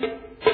あ!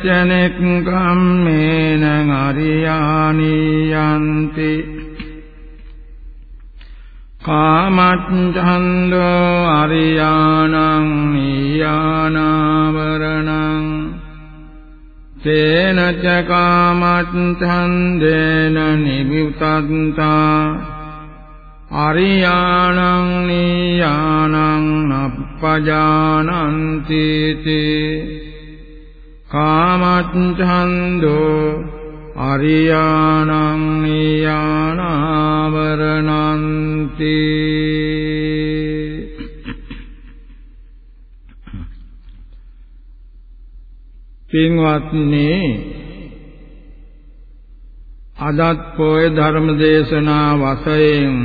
තේන ච නෙක්ඛම්මේන අරියානියන්ති කාමච්ඡන්தோ අරියාණං නියානාවරණං තේන ච කාමච්ඡන්දේන නිවිතන්තා අරියාණං නියානං නප්පජානන්ති තේ කාමච්ඡන්தோ අරියාණං නියානාවරණන්ති පින්වත්නි අදත් පොය ධර්ම දේශනා වශයෙන්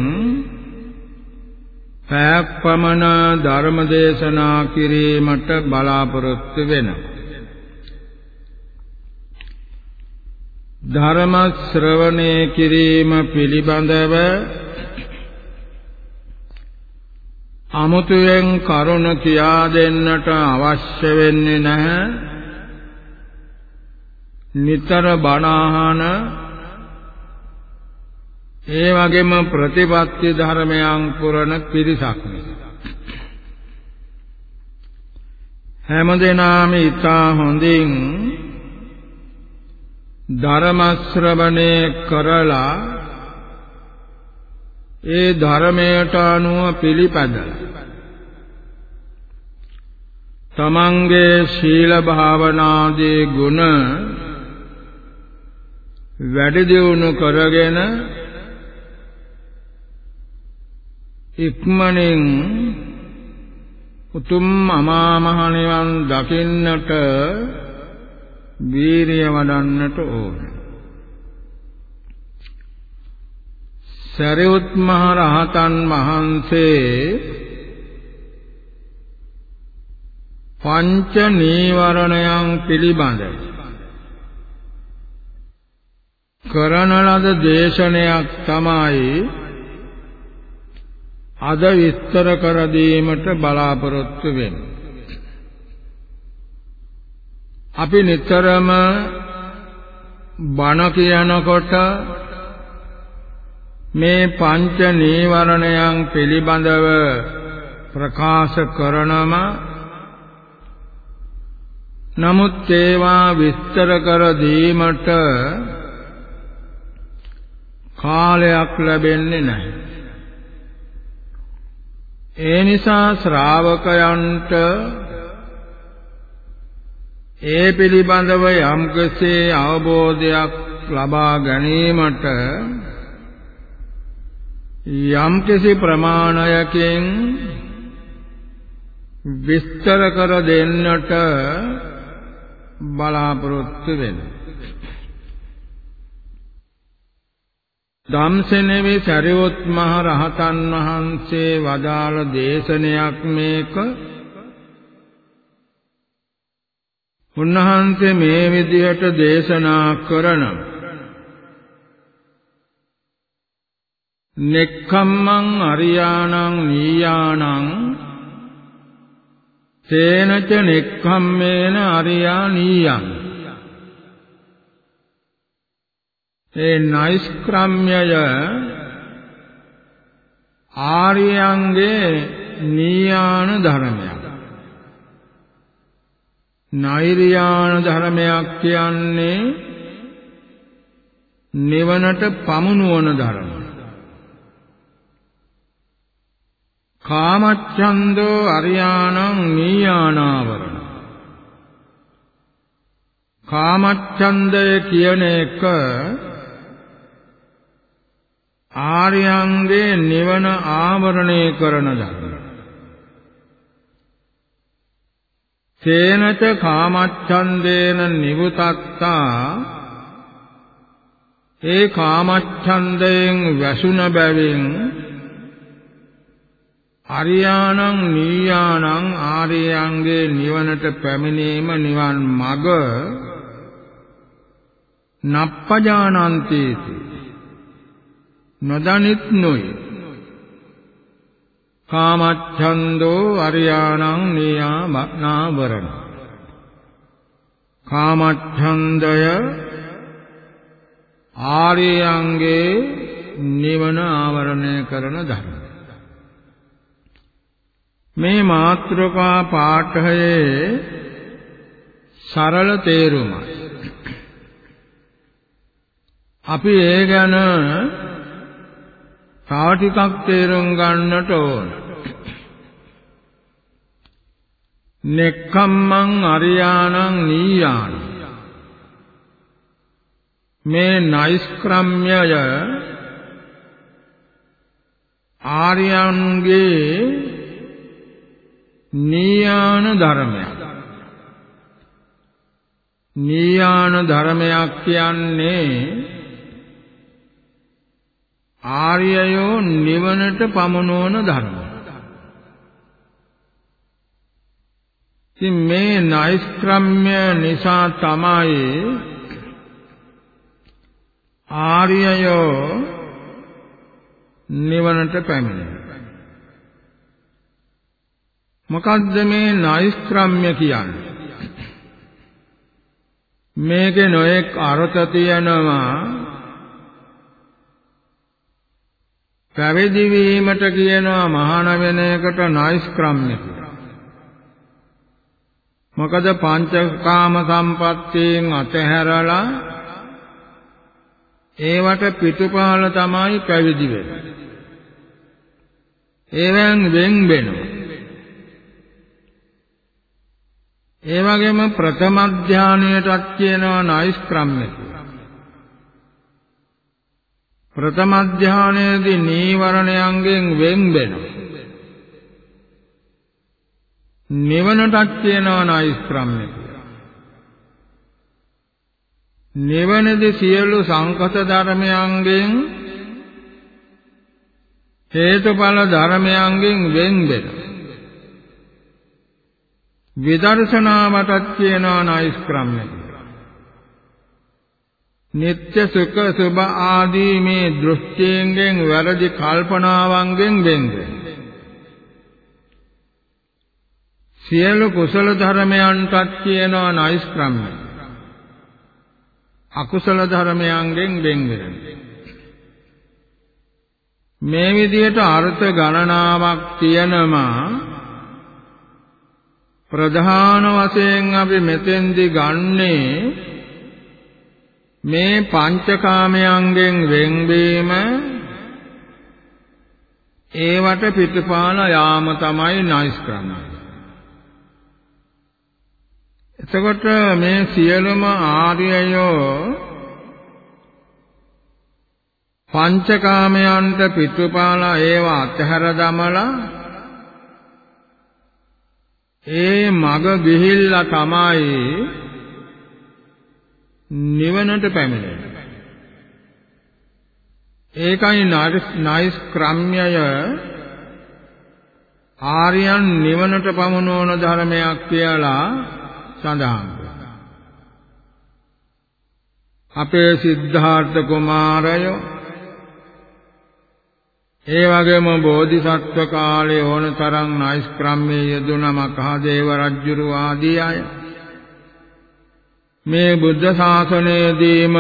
පැයක් පමණ ධර්ම දේශනා කිරීමට බලාපොරොත්තු වෙනවා. ධර්ම ශ්‍රවණය කිරීම පිළිබඳව අමුතුවෙන් කරුණ කියා දෙන්නට අවශ්‍ය වෙන්නේ නැහැ. නිතර බණ අහන ඒ වගේම ප්‍රතිපත්ති ධර්මයන් පුරන පිරිසක් හැමදෙනාම ඊතා හොඳින් ධර්ම ශ්‍රවණය කරලා ඒ ධර්මයට අනුව පිළිපදලා තමන්ගේ ශීල භාවනාදී ගුණ වැඩි දියුණු කරගෙන ඉක්මනින් උතුම් අමා මහ නිවන් දකින්නට වීරිය වඩන්නට ඕන. සරියුත් මහ රහතන් වහන්සේ පංච නීවරණයන් පිළිබඳ කරන ලද දේශනයක් තමයි අද විස්තර කර දීමට බලාපොරොත්තු වෙන්නේ අපි නිතරම බණ කියනකොට මේ පංච නීවරණයන් පිළිබඳව ප්‍රකාශ කරනම නමුත් ඒවා විස්තර කර දීමට කාලයක් ලැබෙන්නේ නැහැ. ඒ නිසා ශ්‍රාවකයන්ට ඒ පිළිබඳව යම්කසේ අවබෝධයක් ලබා ගැනීමට යම්කිසි ප්‍රමාණයකින් විස්තර කර දෙන්නට බලාපොරොත්තු වෙනවා. ධම්සෙනෙවි සරියොත් මහ රහතන් වහන්සේ වදාළ දේශනයක් මේක උන්වහන්සේ මේ විදිහට දේශනා කරනවා. නෙක්ඛම්මං අරියාණං නීයාණං තේනච නෙක්ඛම්මේන අරියා නීයං. ඒ නෛෂ්ක්‍රම්‍යය ආර්යයන්ගේ නීයාන ධර්මයක්. නෛර්යාන ධර්මයක් කියන්නේ නිවනට පමුණුවන ධර්ම කාමච්ඡන්தோ අරියාණං නීයානාවරණ කාමච්ඡන්දය කියන එක ආර්යයන්ගේ නිවන ආවරණය කරන ධර්ම. තේනච කාමච්ඡන්දේන නිවුතත්තා. ඒ කාමච්ඡන්දයෙන් වැසුන බැවින් අරියාණං නීයාණං ආර්යයන්ගේ නිවනට පැමිණීම නිවන් මඟ නප්පජානන්තේති. නොදනිත් නොයි. කාමච්ඡන්தோ අරියාණං නියාමනාවරණ කාමච්ඡන්දය ආර්යයන්ගේ නිවන ආවරණය කරන ධර්ම මේ මාත්‍රකා පාඨයේ සරල තේරුමයි. අපි ඒ ගැන තව ටිකක් තේරුම් ගන්නට ඕන. නෙක්ඛම්මං අරියාණං නීයාන මේ නෛෂ්ක්‍රම්‍යය ආර්යයන්ගේ නීයාන ධර්මයක් නීයාන ධර්මයක් කියන්නේ ආර්යයෝ නිවනට පමනෝන ධර්ම. ඉතින් මේ නෛෂ්ක්‍රම්‍ය නිසා තමයි ආර්යයෝ නිවනට පැමිණෙන්නේ. මොකද්ද මේ නෛෂ්ක්‍රම්‍ය කියන්නේ? මේකේ නොඑක් අර්ථ තියෙනවා පැවිදි වීමට කියනවා මහාන වෙන එකට නෛෂ්ක්‍රම්‍ය කියලා. මොකද පංචකාම සම්පත්තියෙන් අතහැරලා ඒවට පිටුපාල තමයි පැවිදි වෙන්නේ. ඒවෙන් වෙන් වෙනවා. ඒ වගේම ප්‍රථම ධානයටත් කියනවා නෛෂ්ක්‍රම්‍ය ප්‍රථම ධානයේදී නීවරණයන්ගෙන් වෙන් වෙනවා. නිවනටත් කියනවා නෛෂ්ක්‍රම්‍ය නිවනදී සියලු සංකත ධර්මයන්ගෙන් හේතුඵල ධර්මයන්ගෙන් වෙන් වෙනවා. විදර්ශනාවටත් කියනවා නෛෂ්ක්‍රම්‍ය නিত্য සුඛ සුභ ආදී මේ දෘෂ්ටියෙන් වැරදි කල්පනාවන්ගෙන් වෙන්නේ සියලු කුසල ධර්මයන්ටත් කියනවා නෛෂ්ක්‍රම්‍ය අකුසල ධර්මයන්ගෙන් වෙන් වෙනවා මේ විදිහට අර්ථ ගණනාවක් තියෙනවා. ප්‍රධාන වශයෙන් අපි මෙතෙන්දි ගන්නේ මේ පංචකාමයන්ගෙන් වෙන්වීම ඒවට පිටපාල යාම තමයි නයිස්ක්‍රමය. එතකොට මේ සියලුම ආර්යයෝ පංචකාමයන්ට පිටුපාලා ඒව අතහැර දමලා ඒ මග ගිහිල්ලා තමයි නිවනට පැමිණෙන්නේ. ඒකයි නයිස් ක්‍රම්‍යය ආර්යයන් නිවනට පමුණවන ධර්මයක් කියලා සඳහන් අපේ සිද්ධාර්ථ කුමාරයෝ ඒ වගේම බෝධිසත්ව කාලේ ඕනතරම් නෛෂ්ක්‍රම්‍යයේ යෙදුන මහදේව රජුරු ආදී අය මේ බුද්ධ ශාසනයේදීම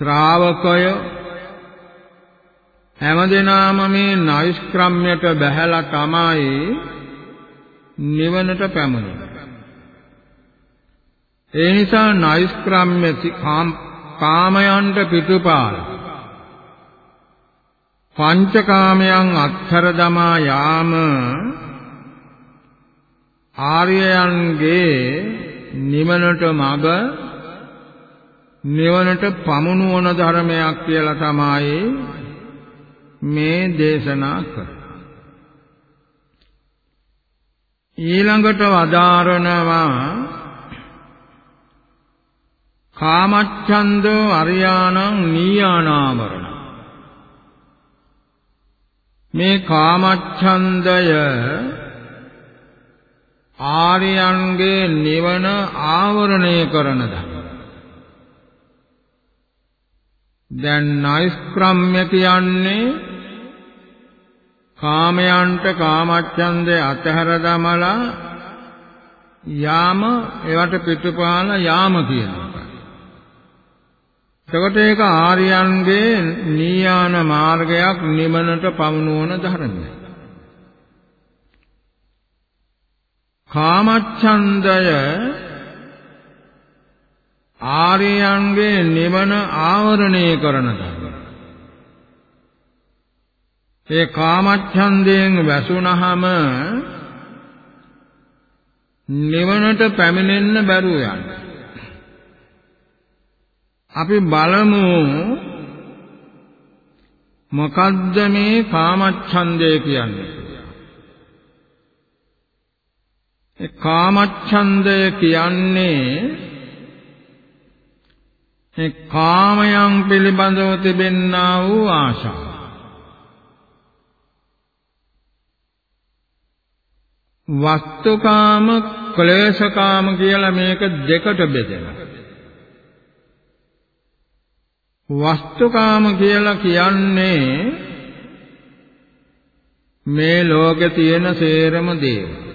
ශ්‍රාවකය හැමදෙනාම මේ නෛෂ්ක්‍රම්‍යයට බැහැලා තමයි නිවනට පැමුණෙන්නේ. ඒ නිසා නෛෂ්ක්‍රම්‍ය කාමයන්ට පිටුපාල පංචකාමයන් අත්හැර දමා යාම ආර්යයන්ගේ නිවනට මඟ නිවනට පමුණුවන ධර්මයක් කියලා තමයි මේ දේශනා කරන්නේ. ඊළඟට වදාරනවා කාමච්ඡන්தோ අරියාණං නීයානාමරණ මේ කාමච්ඡන්දය ආර්යයන්ගේ නිවන ආවරණය කරන ධර්ම. දැන් නෛෂ්ක්‍රම්‍ය කියන්නේ කාමයන්ට කාමච්ඡන්දේ අතහැර දමලා යාම ඒවට පිටුපාල යාම කියනවා. එතකොට ඒක ආර්යයන්ගේ නීයාන මාර්ගයක් නිමනට පමුණුවන ධර්මයක්. කාමච්ඡන්දය ආර්යයන්ගේ නිවන ආවරණය කරන ධර්ම. ඒ කාමච්ඡන්දයෙන් වැසුනහම නිවනට පැමිණෙන්න බැරුව යනවා. අපි බලමු මොකද්ද මේ කාමච්ඡන්දය කියන්නේ ඒ කාමච්ඡන්දය කියන්නේ ඒ කාමයන් පිළිබඳව තිබෙන්නා වූ ආශාව වස්තුකාම ක්ලේශකාම කියලා මේක දෙකට බෙදෙනවා වස්තුකාම කියලා කියන්නේ මේ ලෝකේ තියෙන සේරම දේව.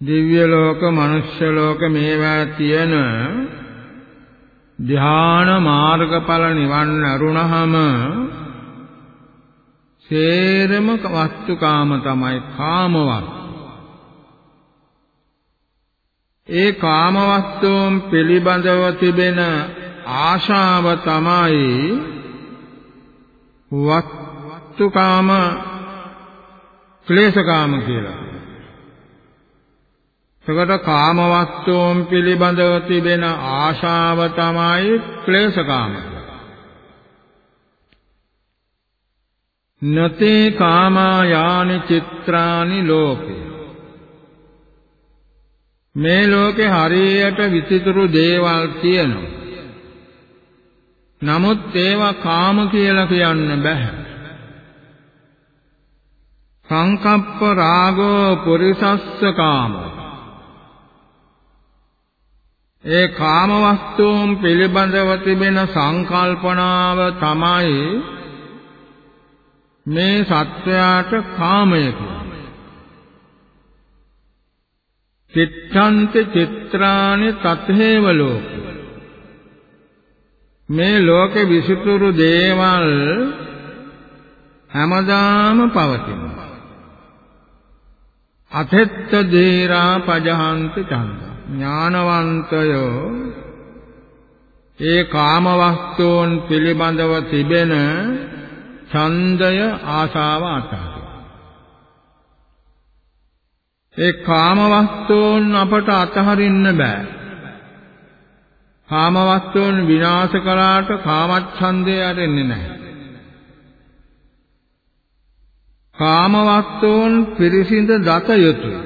දිව්‍ය ලෝක, මනුෂ්‍ය ලෝක මේවා තියෙන ධ්‍යාන මාර්ගඵල නිවන් අරුණහම සේරම වස්තුකාම තමයි කාමවත්. ඒ කාමවස්තුන් පිළිබඳව තිබෙන ආශාව තමයි වස්තුකාම ක්ලේශකාම කියලා. එතකොට කාමවස්තුන් පිළිබඳව තිබෙන ආශාව තමයි ක්ලේශකාම. නතේ කාමායානි චිත්‍රානි ලෝකේ මේ ලෝකේ හරියට විචිතුරු දේවල් තියෙනවා. නමුත් ඒවා කාම කියලා කියන්න බෑ. සංකප්ප රාගෝ පුරිසස්ස කාම. ඒ කාම වස්තුන් පිළිබඳව තිබෙන සංකල්පනාව තමයි මේ සත්වයාට කාමය කියන්නේ. චිත්තන්ත චිත්‍රානි තතේව ලෝක. මේ ලෝකේ විසිතුරු දේවල් හැමදාම පවතිනවා. අතෙත්ත දේරා පජහන්ත චන්ද ඥානවන්තයෝ ඒ කාම වස්තුන් පිළිබඳව තිබෙන ඡන්දය ආශාව අතහරිනවා ඒ කාම වස්තුන් අපට අතහරින්න බෑ. කාම වස්තුන් විනාශ කළාට කාමච්ඡන්දය ඇරෙන්නේ නැහැ. කාම වස්තුන් පිරිසිඳ දත යුතුය.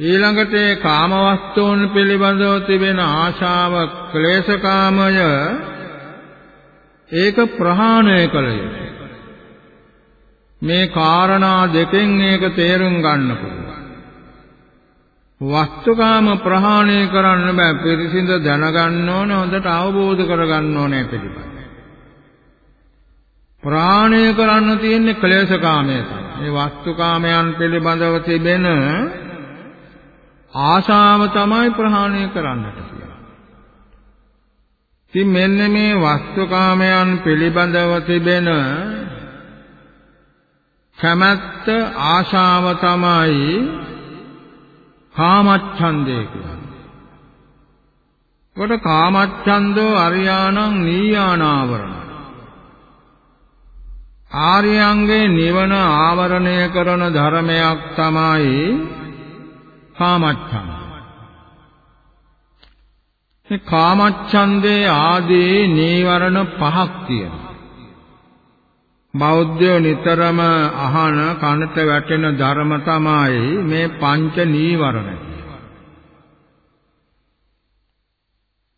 ඊළඟට ඒ කාම වස්තුන් පිළිබඳව තිබෙන ආශාව ක්ලේශකාමය ඒක ප්‍රහාණය කළ යුතුයි. මේ කාරණා දෙකෙන් ඒක තේරුම් ගන්න පුළුවන්. වස්තුකාම ප්‍රහාණය කරන්න බෑ පිරිසිඳ දැනගන්න ඕනේ හොඳට අවබෝධ කරගන්න ඕනේ පිළිබඳ. ප්‍රාණය කරන්න තියෙන්නේ ක්ලේශකාමය තමයි. මේ වස්තුකාමයන් පිළිබඳව තිබෙන ආශාව තමයි ප්‍රහාණය කරන්නට කියලා. ඉතින් මෙන්න මේ වස්තුකාමයන් පිළිබඳව තිබෙන කැමැත්ත ආශාව තමයි කාමච්ඡන්දය කියන්නේ. කොට කාමච්ඡන්தோ අරියාණං නීයානාවරණ. ආර්යයන්ගේ නිවන ආවරණය කරන ධර්මයක් තමයි කාමච්ඡන්ද. මේ කාමච්ඡන්දේ ආදී නීවරණ පහක් තියෙනවා. බෞද්ධයෝ නිතරම අහන කනට වැටෙන ධර්ම තමයි මේ පංච නීවරණ.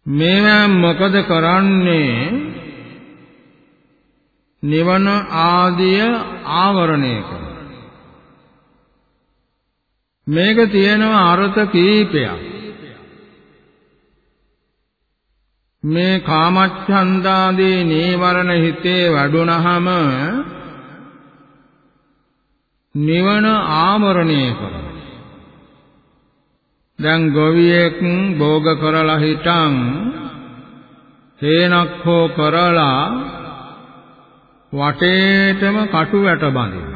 මේවා මොකද කරන්නේ? නිවන ආදිය ආවරණය කරන. මේක තියෙනවා අර්ථ කීපයක්. මේ කාමච්ඡන්දාදී නීවරණ හිතේ වැඩුණහම නිවන ආමරණය කරනවා. දැන් ගොවියෙක් භෝග කරලා හිටන් හේනක් හෝ කරලා වටේටම කටු වැට බඳිනවා.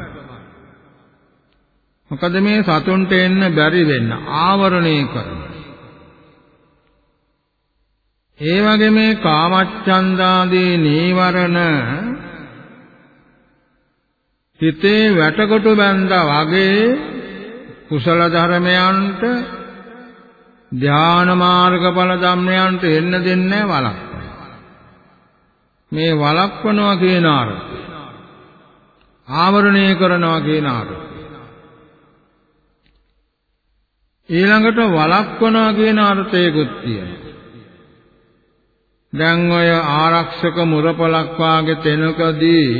මොකද මේ සතුන්ට එන්න බැරි වෙන්න ආවරණය කරනවා. ඒ වගේ මේ කාමච්ඡන්දාදී නීවරණ හිතේ වැටකොටු බැඳා වගේ කුසල ධර්මයන්ට ධානා මාර්ගඵල ධම්මයන්ට එන්න දෙන්නේ වළක්වන. මේ වළක්වනවා කියන අර්ථය. ආවරණය කරනවා කියන අර්ථය. ඊළඟට වළක්වනවා කියන අර්ථයකුත් තියෙනවා. දැන් ඔය ආරක්ෂක මුරපලක් වාගේ තැනකදී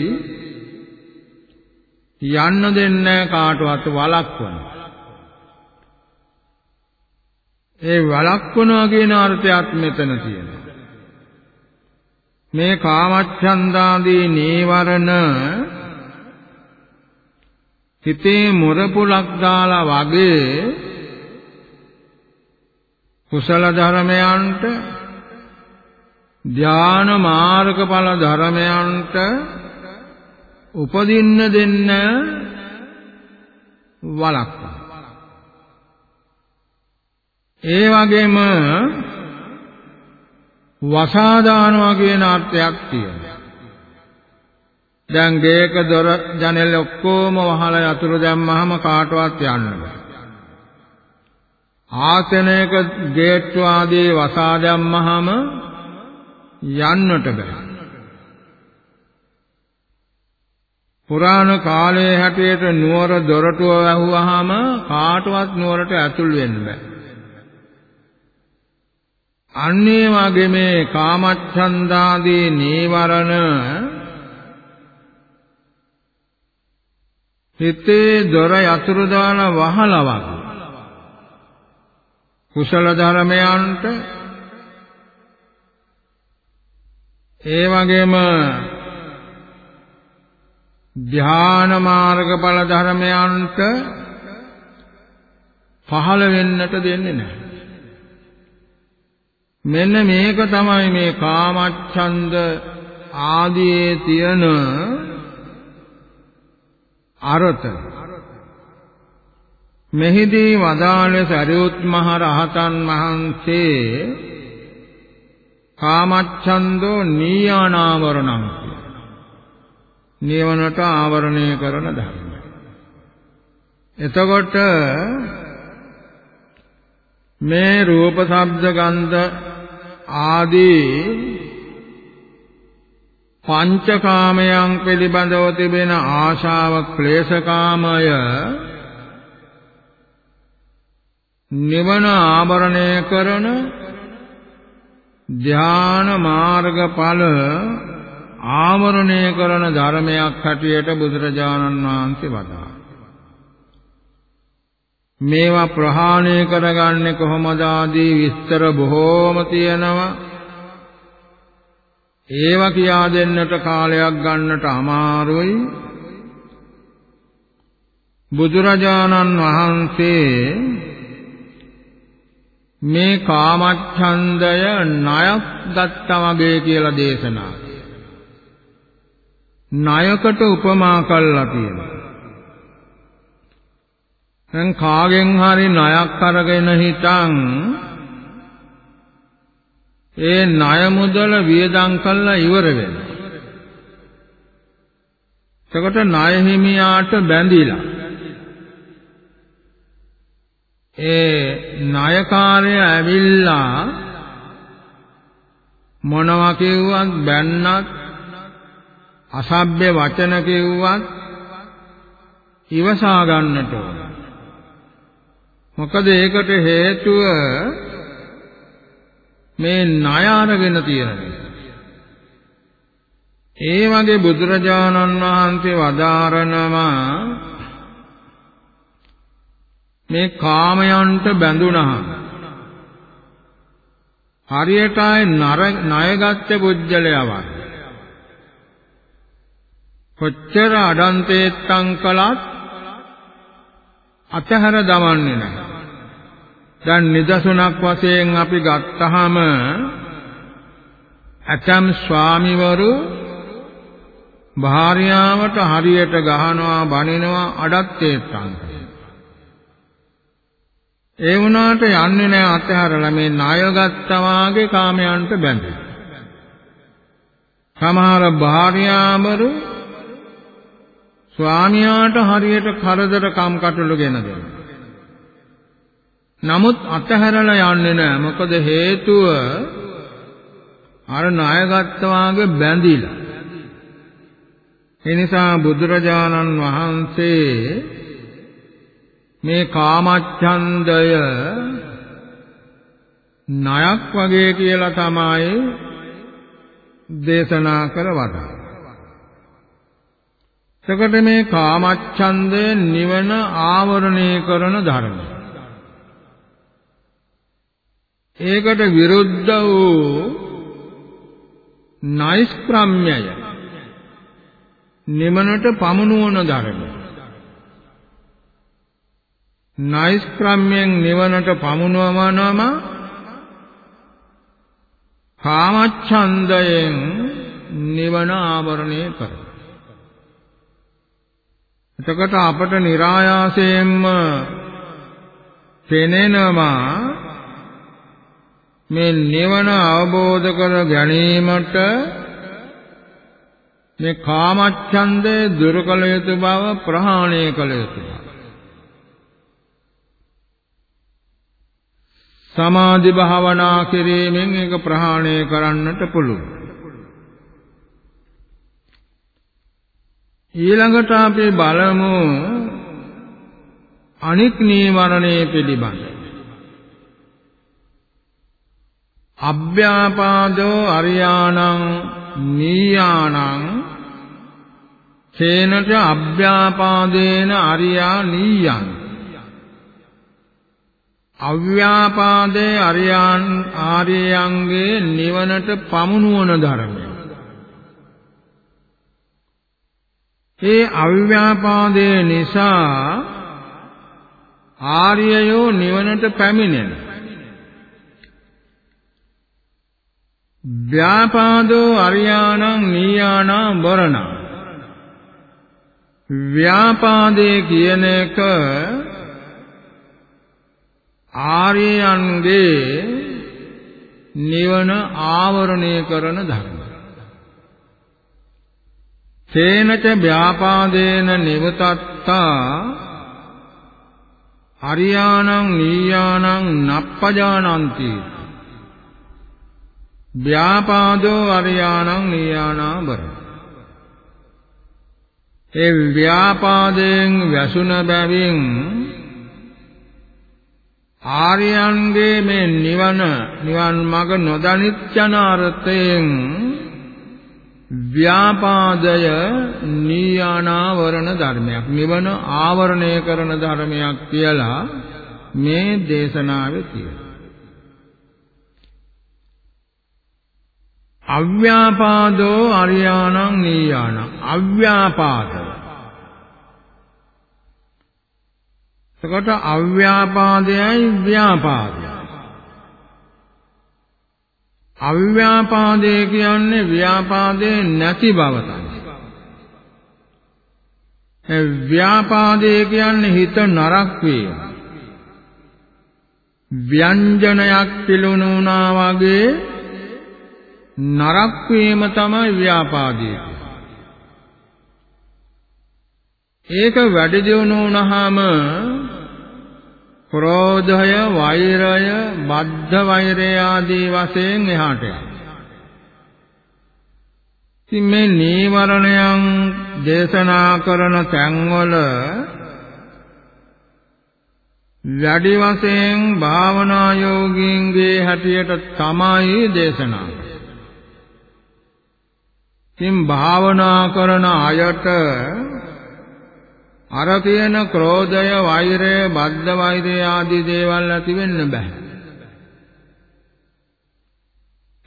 යන්න දෙන්නේ කාටවත් වළක්වන. ඒ වළක්වනවා කියන අර්ථයත් මෙතන තියෙනවා. මේ කාමච්ඡන්දාදී නීවරණ හිතේ මුරපුලක් දාලා වගේ කුසල ධර්මයන්ට ධාන මාර්ගඵල ධර්මයන්ට උපදින්න දෙන්න වළක්වන. ඒ වගේම වසාදානවා කියන අර්ථයක් තියෙනවා. දැන් ගේක දොර ජනෙල් ඔක්කොම වහලා යතුරු දැම්මහම කාටවත් යන්න බෑ. ආසනයක ගේට්ටු ආදී වසා දැම්මහම යන්නට බෑ. පුරාණ කාලයේ හැටියට නුවර දොරටුව වැහුවාම කාටවත් නුවරට ඇතුල් වෙන්න බෑ. අන්නේ වගේ මේ කාමච්ඡන්දාදී නීවරණ හිතේ දොර යතුරු දාන වහලා වගේ කුසල ධර්මයන්ට ඒ වගේම ධ්‍යාන මාර්ගඵල ධර්මයන්ට පහළ වෙන්නට දෙන්නේ නැහැ. මෙන්න මේක තමයි මේ කාමච්ඡන්ද ආදී තියෙන අරත. මෙහිදී වදාළ සරියුත් මහ රහතන් වහන්සේ කාමච්ඡන්தோ නීයානාවරණං නිවනට ආවරණය කරන ධර්ම. එතකොට මේ රූප ශබ්ද ගන්ධ ආදී පංචකාමයන් පිළිබඳව තිබෙන ආශාව ක්ලේශකාමය නිවන ආවරණය කරන ධ්‍යාන මාර්ගඵල ආවරණය කරන ධර්මයක් හැටියට බුදුරජාණන් වහන්සේ වදාළා. මේවා ප්‍රහාණය කරගන්නේ කොහොමද ආදී විස්තර බොහෝම තියෙනවා. ඒවා කියා දෙන්නට කාලයක් ගන්නට අමාරුයි. බුදුරජාණන් වහන්සේ මේ කාමච්ඡන්දය ණයක් ගත්තා වගේ කියලා දේශනා ණයකට උපමා කළා කියලා. දැන් කාගෙන් හරි ණයක් අරගෙන හිටන් ඒ ණය මුදල වියදම් කළා ඉවර වෙනවා. එතකොට ණය හිමියාට බැඳිලා ඒ ණයකාරය ඇවිල්ලා මොනවා කිව්වත් බැන්නත් අසභ්‍ය වචන කිව්වත් ඉවසා ගන්නට ඕන. මොකද ඒකට හේතුව මේ ණය අරගෙන තියෙන නිසා. ඒ වගේ බුදුරජාණන් වහන්සේ වදාරනවා මේ කාමයන්ට බැඳුනහම හරියට අය ණයගත්ත පුජ්‍යලයවක් කොච්චර අඩන්තේත්තම් කළත් අතහැර දමන්නේ නැහැ. දැන් නිදසුණක් වශයෙන් අපි ගත්තාම ඇතම් ස්වාමිවරු භාර්යාවට හරියට ගහනවා බනිනවා අඩත්තේත්තම් ඒ වුණාට යන්නේ නැහැ අතහැරලා මේ ණයගත්තා වාගේ කාමයන්ට බැඳෙන. සමහර භාර්යාවරු ස්වාමියාට හරියට කරදර කම් කටළු ගෙන දෙනවා. නමුත් අතහැරලා යන්නේ නැහැ. මොකද හේතුව අර ණයගත්තා වාගේ බැඳිලා. ඒ නිසා බුදුරජාණන් වහන්සේ මේ කාමච්ඡන්දය ණයක් වගේ කියලා තමයි දේශනා කර වදා. එතකොට මේ කාමච්ඡන්දය නිවන ආවරණය කරන ධර්මය. ඒකට විරුද්ධ වූ නෛෂ්ක්‍රම්‍යය නිමනට පමුණුවන ධර්මය. නෛෂ්ක්‍රම්‍යයෙන් නිවනට පමුණවනම කාමච්ඡන්දයෙන් නිවන ආවරණය කරයි. එතකොට අපට નિરાයාසයෙන්ම පෙනෙනවා මේ නිවන අවබෝධ කර ගැනීමට මේ කාමච්ඡන්දේ දුරු කළ යුතු බව ප්‍රහාණය කළ යුතු බව සමාධි භාවනා කිරීමෙන් ඒක ප්‍රහාණය කරන්නට පුළුවන්. ඊළඟට අපි බලමු අනික් නීවරණයේ පිළිබඳ. අභ්‍යාපාදෝ අරියාණං නීයාණං කේනච අභ්‍යාපාදේන අරියා නීයං අව්‍යාපාදේ අරියන් ආර්යයන්ගේ නිවනට පමුණුවන ධර්මය. ඒ අව්‍යාපාදේ නිසා ආර්යයෝ නිවනට පැමිණෙන. ව්‍යාපාදෝ අරියාණං නීයාණං වරණ. ව්‍යාපාදේ කියන එක ආර්යයන්ගේ නිවන ආවරණය කරන ධර්ම. තේනච ව්‍යාපාදේන නිවතත්තා අරියාණං නීයාණං නප්පජානಂತಿ ව්‍යාපාදෝ අරියාණං නීයාණාබර ඒ ව්‍යාපාදයෙන් වැසුන බැවින් ආර්යයන්ගේ මේ නිවන නිවන් මඟ නොදනිච්චන අර්ථයෙන් ව්‍යාපාදය නීයානාවරණ ධර්මයක් නිවන ආවරණය කරන ධර්මයක් කියලා මේ දේශනාවේ තියෙනවා. අව්‍යාපාදෝ අරියාණං නීයාණං අව්‍යාපාද එතකොට අව්‍යාපාදයයි ව්‍යාපාදයයි අව්‍යාපාදේ කියන්නේ ව්‍යාපාදේ නැති බව තමයි. ඒ ව්‍යාපාදේ කියන්නේ හිත නරක් වීම. ව්‍යංජනයක් පිළුණුනා වගේ නරක් වීම තමයි ව්‍යාපාදේ ඒක වැඩි දියුණු වුණාම ක්‍රෝධය, වෛරය, බද්ධ වෛරය ආදී වශයෙන් එහාට යනවා. ඉතින් මේ නීවරණයන් දේශනා කරන තැන්වල වැඩි වශයෙන් භාවනා යෝගීන්ගේ හැටියට තමයි දේශනා ඉතින් භාවනා කරන අයට අර කියන ක්‍රෝධය, වෛරය, බද්ධ වෛරය ආදී දේවල් ඇති වෙන්න බෑ.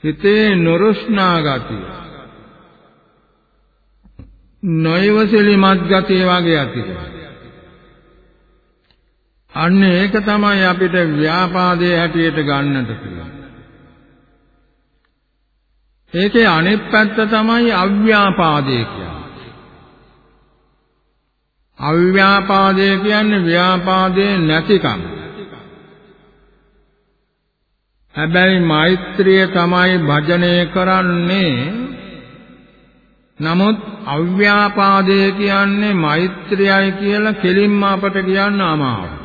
හිතේ නුරුස්නා ගතිය. නොයවසිලිමත් ගතිය වගේ ඇති අන්න ඒක තමයි අපිට ව්‍යාපාදයේ හැටියට ගන්නට පුළුවන්. ඒකේ අනිත් පැත්ත තමයි අව්‍යාපාදයේ කියන්නේ. අව්‍යාපාදය කියන්නේ ව්‍යාපාදේ නැතිකම. හැබැයි මෛත්‍රිය තමයි භජනය කරන්නේ. නමුත් අව්‍යාපාදය කියන්නේ මෛත්‍රියයි කියලා කෙලින්ම අපට කියන්න අමාරුයි.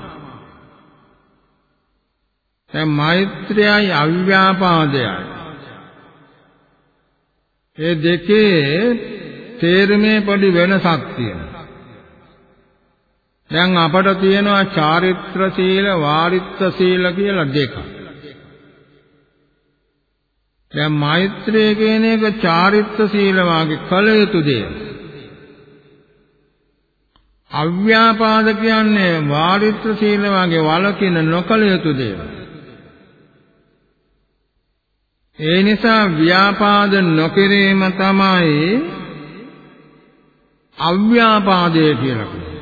දැන් මෛත්‍රියයි අව්‍යාපාදයයි ඒ දෙකේ තේරුමේ පොඩි වෙනසක් තියෙනවා. දැන් අපට තියෙනවා චාරිත්‍ර සීල වාරිත්‍ර සීල කියලා දෙකක්. දැන් මෛත්‍රිය කියන එක චාරිත්‍ර සීල වාගේ කල යුතු දෙයක්. අව්‍යාපාද කියන්නේ වාරිත්‍ර සීල වාගේ වලකින නොකල යුතු දේවල්. ඒ නිසා ව්‍යාපාද නොකිරීම තමයි අව්‍යාපාදය කියලා කියන්නේ.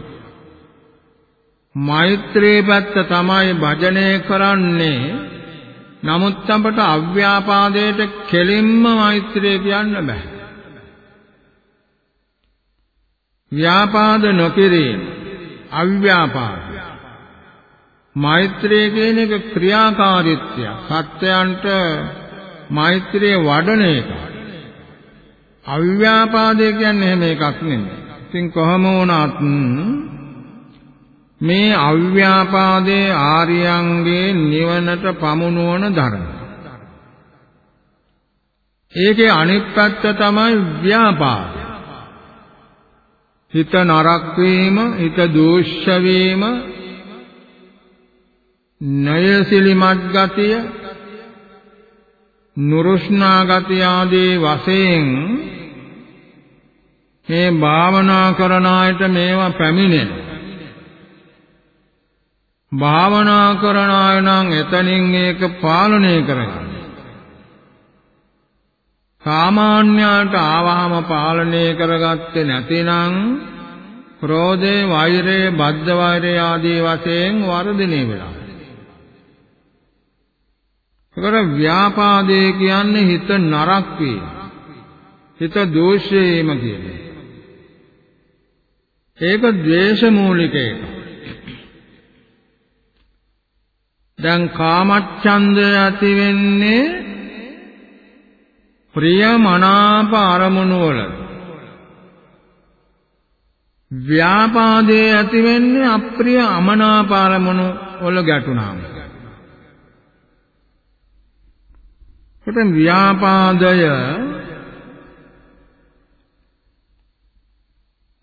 මෛත්‍රී පැත්ත තමයි භජනය කරන්නේ. නමුත් අපට අව්‍යාපාදයට කෙලින්ම මෛත්‍රිය කියන්න බෑ. ව්‍යාපාද නොකිරීම අව්‍යාපාද. මෛත්‍රිය කියන එක ක්‍රියාකාරීත්වය. සත්‍යයන්ට මෛත්‍රිය වඩන එක. අව්‍යාපාදය කියන්නේ එහෙම එකක් නෙමෙයි. ඉතින් කොහම වුණත් මේ අව්‍යාපාදේ ආර්යයන්ගේ නිවනට පමුණුවන ධර්ම. ඒකේ අනිත් පැත්ත තමයි ව්‍යාපාද. හිත නරක් වීම, හිත දෝෂ වීම, නයසිලිමත් ගතිය, නුරුස්නා ගතිය ආදී වශයෙන් මේ භාවනා කරන අයට මේවා පැමිණෙනවා. භාවනා කරන අය නම් එතනින් ඒක පාලනය කරගන්න. සාමාන්‍යයට ආවහම පාලනය කරගත්තේ නැතිනම් ක්‍රෝධේ, වෛරේ, බද්ධ වෛරේ ආදී වශයෙන් වර්ධනය වෙනවා. ඒකට ව්‍යාපාදේ කියන්නේ හිත නරක් වීම. හිත දෝෂයේම කියන්නේ. ඒක ද්වේෂ මූලික එකක්. දැන් කාමච්ඡන්දය ඇති වෙන්නේ ප්‍රිය මනාප අරමුණු වල ව්‍යාපාදයේ ඇති වෙන්නේ අප්‍රිය අමනාපාරමණු වල ගැටුණාම. එතෙන් ව්‍යාපාදය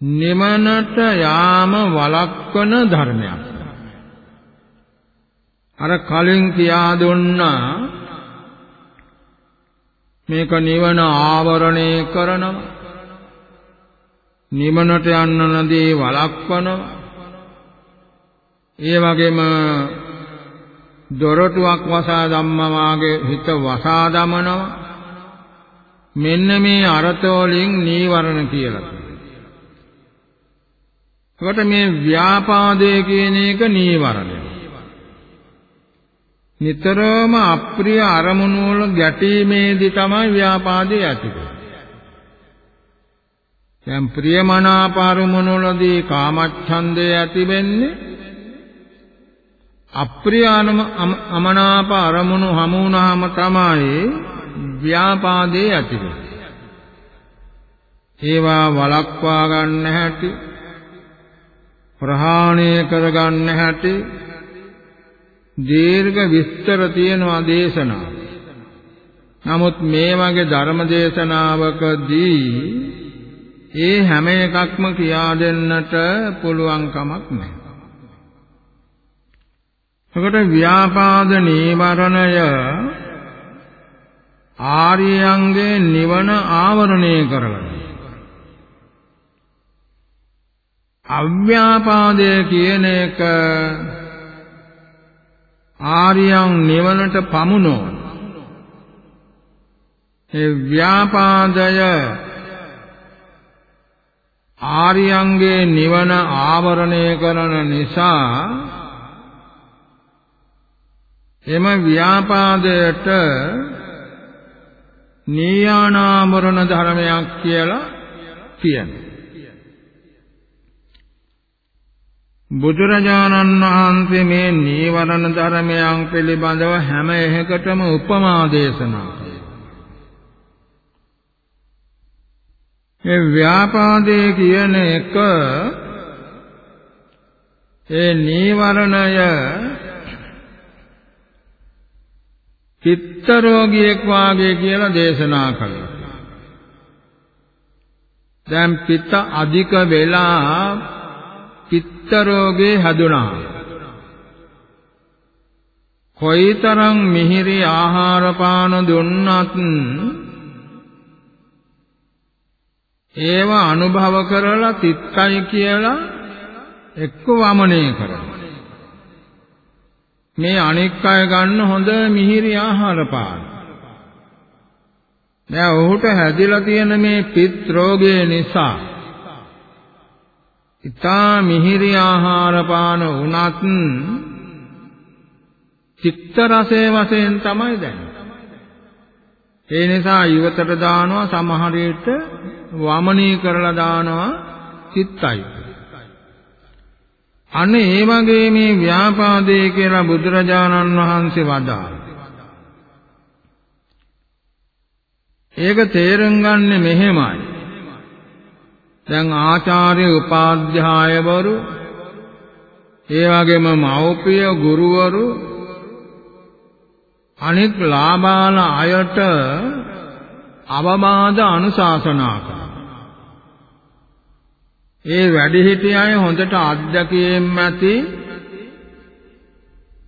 නිමනට යාම වළක්වන ධර්මයක්. අර කලින් කියා දුන්නා මේක නිවන ආවරණය කරනවා. නිමනට යන්න නදී වළක්වනවා. ඒ වගේම දොරටුවක් වසා ධම්ම වාගේ හිත වසා දමනවා. මෙන්න මේ අර්ථ වලින් නීවරණ කියලා. එතකොට මේ ව්‍යාපාදයේ කියන එක නීවරණය. නිතරම අප්‍රිය අරමුණු වල ගැටීමේදී තමයි ව්‍යාපාදේ ඇති වෙන්නේ. දැන් ප්‍රියමනාප අරමුණු වලදී කාමච්ඡන්දය ඇති වෙන්නේ අප්‍රිය අමනාප අරමුණු හමු වුණාම තමයි ව්‍යාපාදේ ඇති වෙන්නේ. ඒවා වළක්වා ගන්න හැටි ප්‍රහාණය කර ගන්න හැටි දීර්ඝ විස්තර තියෙනවා දේශනා. නමුත් මේ වගේ ධර්ම දේශනාවකදී ඒ හැම එකක්ම කියා දෙන්නට පුළුවන් කමක් නැහැ. එතකොට ව්‍යාපාද නීවරණය ආර්යයන්ගේ නිවන ආවරණය කරගන්න. අව්‍යාපාදය කියන එක ආර්යයන් නිවනට පමුණවන ඒ ව්‍යාපාදය ආර්යයන්ගේ නිවන ආවරණය කරන නිසා එම ව්‍යාපාදයට නීයානාමරණ ධර්මයක් කියලා කියනවා. බුදුරජාණන් වහන්සේ මේ නීවරණ ධර්මයන් පිළිබඳව හැම එකකටම උපමා දේශනා ඒ ව්‍යාපාදේ කියන එක ඒ නීවරණය චිත්ත රෝගියෙක් වාගේ කියලා දේශනා කළා. දැන් පිත්ත අධික වෙලා පිත්ත රෝගේ හැදුනා. කොයිතරම් මිහිරි ආහාර පාන දුන්නත් ඒව අනුභව කරලා තිත්තයි කියලා එක්ක වමනය කරනවා. මේ අනික් අය ගන්න හොඳ මිහිරි ආහාර පාන. දැන් ඔහුට හැදිලා තියෙන මේ පිත් රෝගය නිසා ඊතා මිහිරි ආහාර පාන වුණත් චිත්ත රසයේ වශයෙන් තමයි දැනෙන්නේ. ඒ නිසා ඊවතට දානවා සමහර විට වමනී කරලා දානවා චිත්තයි. අන්න ඒ වගේ මේ ව්‍යාපාදේ කියලා බුදුරජාණන් වහන්සේ වදාළා. ඒක තේරුම් ගන්න මෙහෙමයි. දැන් ආචාර්ය උපාධ්‍යායවරු ඒ වගේම මව්පිය ගුරුවරු අනික් ලාබාල අයට අවමාද අනුශාසනා කරනවා. ඒ වැඩිහිටි අය හොඳට අත්දැකීම් ඇති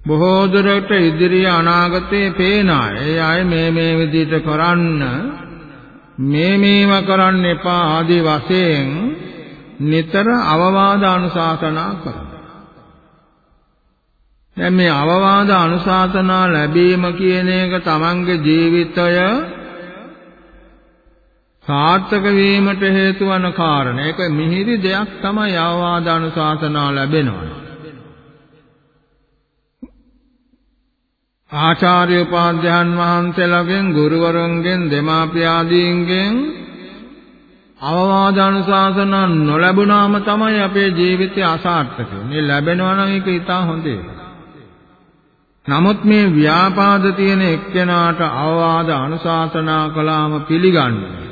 බොහෝ දුරට ඉදිරිය අනාගතේ පේන අය. ඒ අය මේ මේ විදිහට කරන්න මේ මේවා කරන්න එපා ආදී වශයෙන් නිතර අවවාද අනුශාසනා කරනවා. දැන් මේ අවවාද අනුශාසනා ලැබීම කියන එක තමන්ගේ ජීවිතය සාර්ථක වීමට හේතු වන කාරණා. ඒක මිහිරි දෙයක් තමයි අවවාද අනුශාසනා ලැබෙනවා. ආචාර්ය උපාධ්‍යයන් වහන්සේලාගෙන් ගුරුවරුන්ගෙන් දෙමාපිය ආදීන්ගෙන් අවවාද අනුශාසන නොලැබුණාම තමයි අපේ ජීවිතය අසාර්ථක වෙන්නේ. ලැබෙනවා නම් ඒක ඉතා හොඳ නමුත් මේ ව්‍යාපාද තියෙන එක්කෙනාට අවවාද අනුශාසනා කළාම පිළිගන්නේ.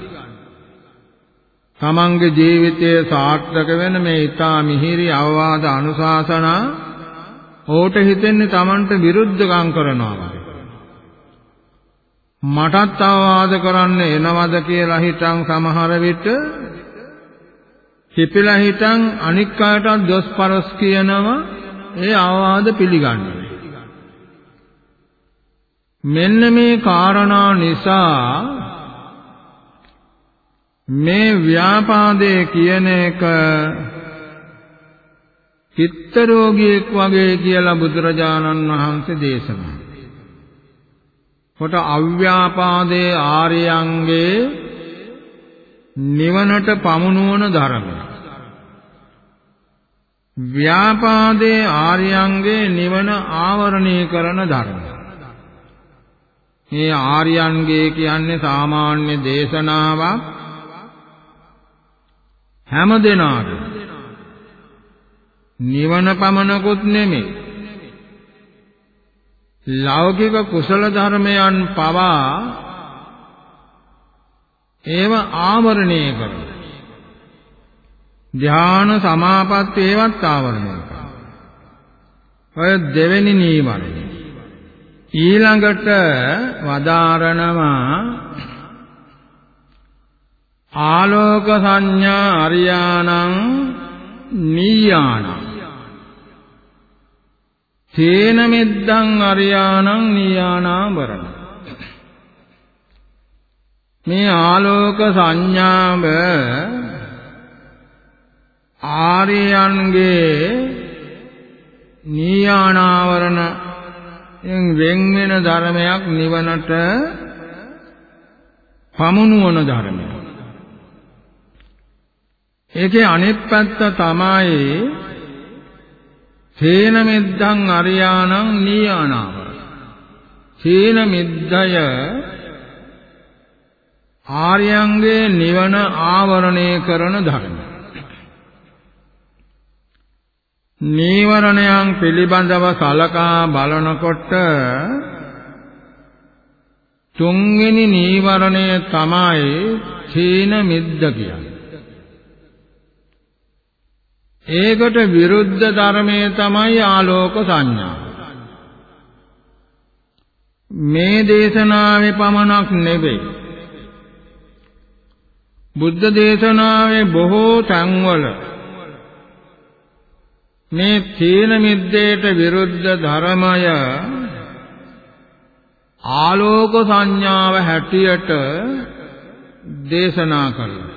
තමන්ගේ ජීවිතය සාර්ථක වෙන මේ ඊතා මිහිරි අවවාද අනුශාසනා ඕට හිතෙන්නේ තමන්ට විරුද්ධකම් කරනවා වගේ. මටත් අවවාද කරන්න එනවද කියලා හිතන් සමහර විට කිපිලා හිටන් අනික් අයටත් දොස් පරස් කියනවා ඒ අවවාද පිළිගන්නේ. මෙන්න මේ කාරණා නිසා මේ ව්‍යාපාදයේ කියන එක චිත්ත රෝගියෙක් වගේ කියලා බුදුරජාණන් වහන්සේ දේශනා. කොට අව්‍යාපාදයේ ආර්යයන්ගේ නිවනට පමුණුවන ධර්මය. ව්‍යාපාදයේ ආර්යයන්ගේ නිවන ආවරණය කරන ධර්මය. මේ ආර්යයන්ගේ කියන්නේ සාමාන්‍ය දේශනාවක් හැම දෙනාටම නිවන පමණකුත් නෙමෙයි. ලෞකික කුසල ධර්මයන් පවා ඒව ආවරණය කරනවා. ධ්‍යාන සමාපatti ඒවත් ආවරණය කරනවා. ඔය දෙවෙනි නීවරණය ඊළඟට වදාරනවා ආලෝක සංඥා අරියාණං නීයාණං. තේන මෙද්දං අරියාණං නීයානාවරණ. මේ ආලෝක සංඥාව ආර්යයන්ගේ නීයානාවරණ එන් වෙන් වෙන ධර්මයක් නිවනට පමුණුවන ධර්මයක්. ඒකේ අනිත් පැත්ත තමයි සේන මිද්දං අරියාණං නීයානාව. සේන මිද්දය ආර්යයන්ගේ නිවන ආවරණය කරන ධර්ම. නීවරණයන් පිළිබඳව සලකා බලනකොට තුන්වෙනි නීවරණය තමයි සීන මිද්ද කියන්නේ. ඒකට විරුද්ධ ධර්මයේ තමයි ආලෝක සංඥා. මේ දේශනාවේ පමණක් නෙවෙයි. බුද්ධ දේශනාවේ බොහෝ තැන්වල මේ තීන මිද්දේට විරුද්ධ ධර්මය ආලෝක සංඥාව හැටියට දේශනා කළා.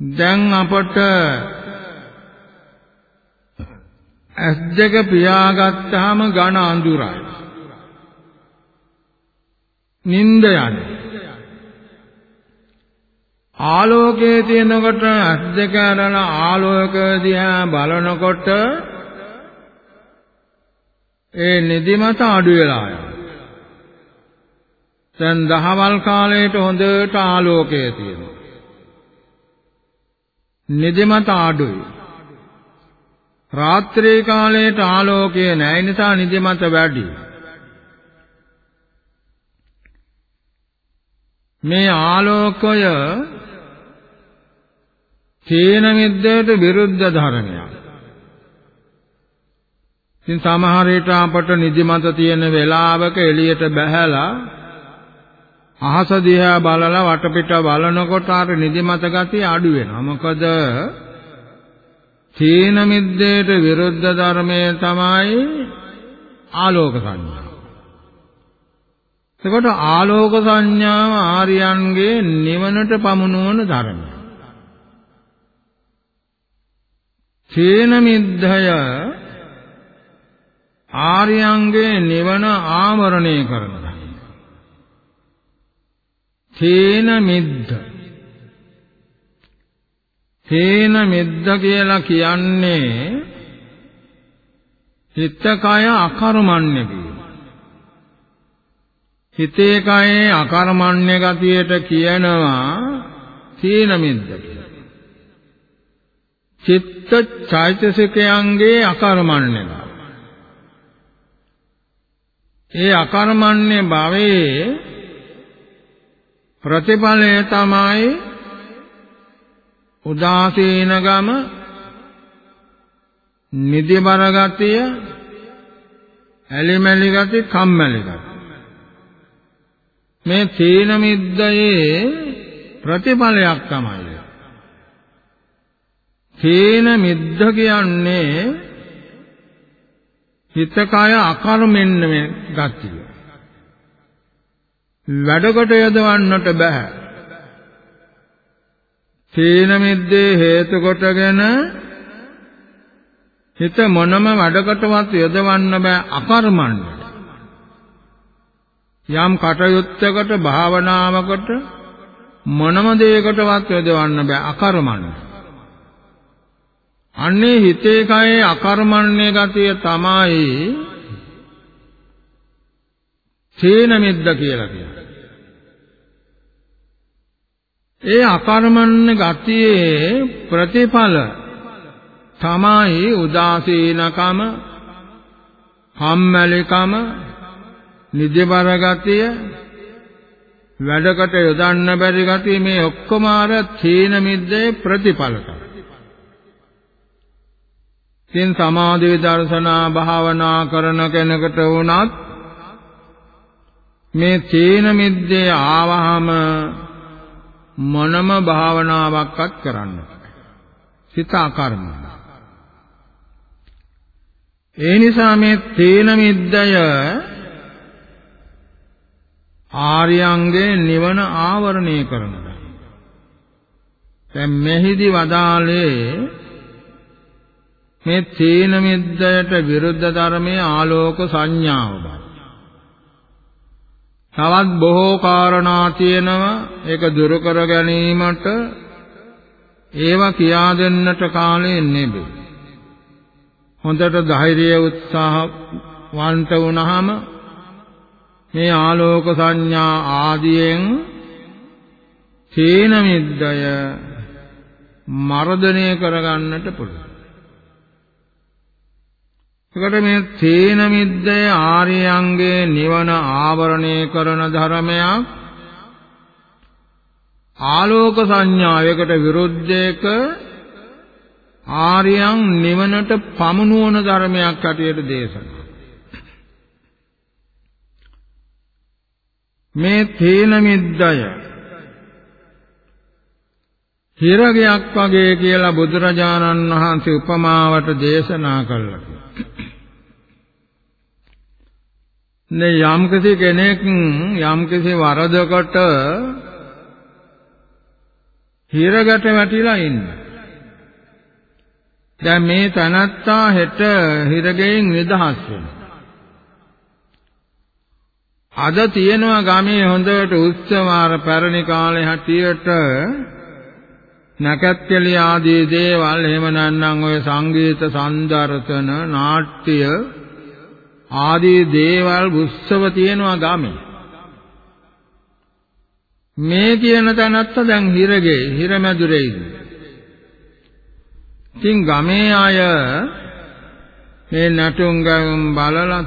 දැන් අපට ඇස් දෙක පියාගත්තාම ඝන අඳුරයි. නිନ୍ଦ යන්නේ. ආලෝකයේ තියෙනකොට ඇස් දෙක අරලා ආලෝක දිහා බලනකොට ඒ නිදිමත අඩු වෙලා යනවා. දැන් දහවල් කාලයට හොඳට ආලෝකය තියෙනවා. නිදිමත අඩුයි. රාත්‍රී කාලයට ආලෝකය නැහැ නිසා නිදිමත වැඩි. මේ ආලෝකය තේන මිද්දේට විරුද්ධ ධර්මයක්. ඉතින් සමහර විට අපට නිදිමත තියෙන වෙලාවක එළියට බැහැලා අහස දිහා බලලා වටපිට බලනකොට අර නිදිමත ගතිය අඩු වෙනවා. මොකද තීන මිද්දේට විරුද්ධ ධර්මයේ තමයි ආලෝක සංඥා. එතකොට ආලෝක සංඥාව ආර්යයන්ගේ නිවනට පමුණුවන ධර්මය. තීන මිද්දය ආර්යයන්ගේ නිවන ආවරණය කරනවා. තේන මිද්ද. තේන මිද්ද කියලා කියන්නේ හිත කය අකර්මණ්‍ය කියන හිතේ කයේ අකර්මණ්‍ය ගතියට කියනවා තේන මිද්ද කියලා. චිත්ත චෛතසිකයන්ගේ අකර්මණ්‍ය ඒ අකර්මණ්‍ය භවයේ ප්‍රතිඵලය තමයි උදාසීන ගම නිදිබර ගතිය ඇලිමැලි ගති කම්මැලි ගති මේ තීන මිද්දයේ ප්‍රතිඵලයක් තමයි. තීන මිද්ද කියන්නේ හිතකය අකර්මෙන්න මේ ගතිය. වැඩකට යදවන්නට බෑ තීන මිද්දේ හේතු කොටගෙන හිත මොනම වැඩකටවත් යොදවන්න බෑ අකර්මණ්‍ය. යම් කටයුත්තකට භාවනාවකට මොනම දෙයකටවත් යොදවන්න බෑ අකර්මණ්‍ය. අන්නේ හිතේ කයේ අකර්මණ්‍ය ගතිය තමයි තීන මිද්ද කියලා කියන්නේ. ඒ අකර්මණ්‍ය ගතියේ ප්‍රතිඵල තමයි උදාසීනකම කම්මැලිකම නිදිබර ගතිය වැඩකට යොදන්න බැරි ගතිය මේ ඔක්කොම අර තීන මිද්දේ ප්‍රතිඵල තමයි. තින් සමාධි විදර්ශනා භාවනා කරන කෙනෙකුට වුණත් මේ තීන මිද්දේ ආවහම මොනම භාවනාවක්වත් කරන්න බෑ. සිත අකර්මයි. ඒ නිසා මේ තේන මිද්දය ආර්යයන්ගේ නිවන ආවරණය කරනවා. දැන් මෙහිදී වදාලේ මේ තේන මිද්දයට විරුද්ධ ධර්මයේ ආලෝක සංඥාව බව. තවත් බොහෝ කාරණා තියෙනවා ඒක දුරු කර ගැනීමට ඒවා කියා දෙන්නට කාලේ නෙබේ. හොඳට ධෛර්යය උත්සාහවන්ත වුණාම මේ ආලෝක සංඥා ආදියෙන් තේන මිද්දය මර්ධනය කරගන්නට පුළුවන්. එකට මේ තේන මිද්දය ආර්යයන්ගේ නිවන ආවරණය කරන ධර්මයක් ආලෝක සංඥාවයකට විරුද්ධයක ආර්යයන් නිවනට පමුණුවන ධර්මයක් හැටියට දේශනා. මේ තේන මිද්දය හිරගයක් වගේ කියලා බුදුරජාණන් වහන්සේ උපමාවට දේශනා කළා. නේ යම්කිසි කෙනෙක් යම්කිසි වරදකට හිරගට වැටිලා ඉන්නේ. දැන් මේ තනත්තා හෙට හිරගෙන් නිදහස් වෙනවා. අද තියෙනවා ගමේ හොඳට උත්සවාර පැරණි කාලේ හැටියට නැකත්කලිය ආදී දේවල් එහෙම නැත්නම් ඔය සංගීත සංදර්ශන නාට්‍ය ආදී දේවල් උත්සව තියෙනවා ගමේ. මේ කියන තැනත්ත දැන් හිරගේ හිරමැදුරේ ඉන්නේ. ඉතින් ගමේ අය මේ නටුම් ගම් බලලා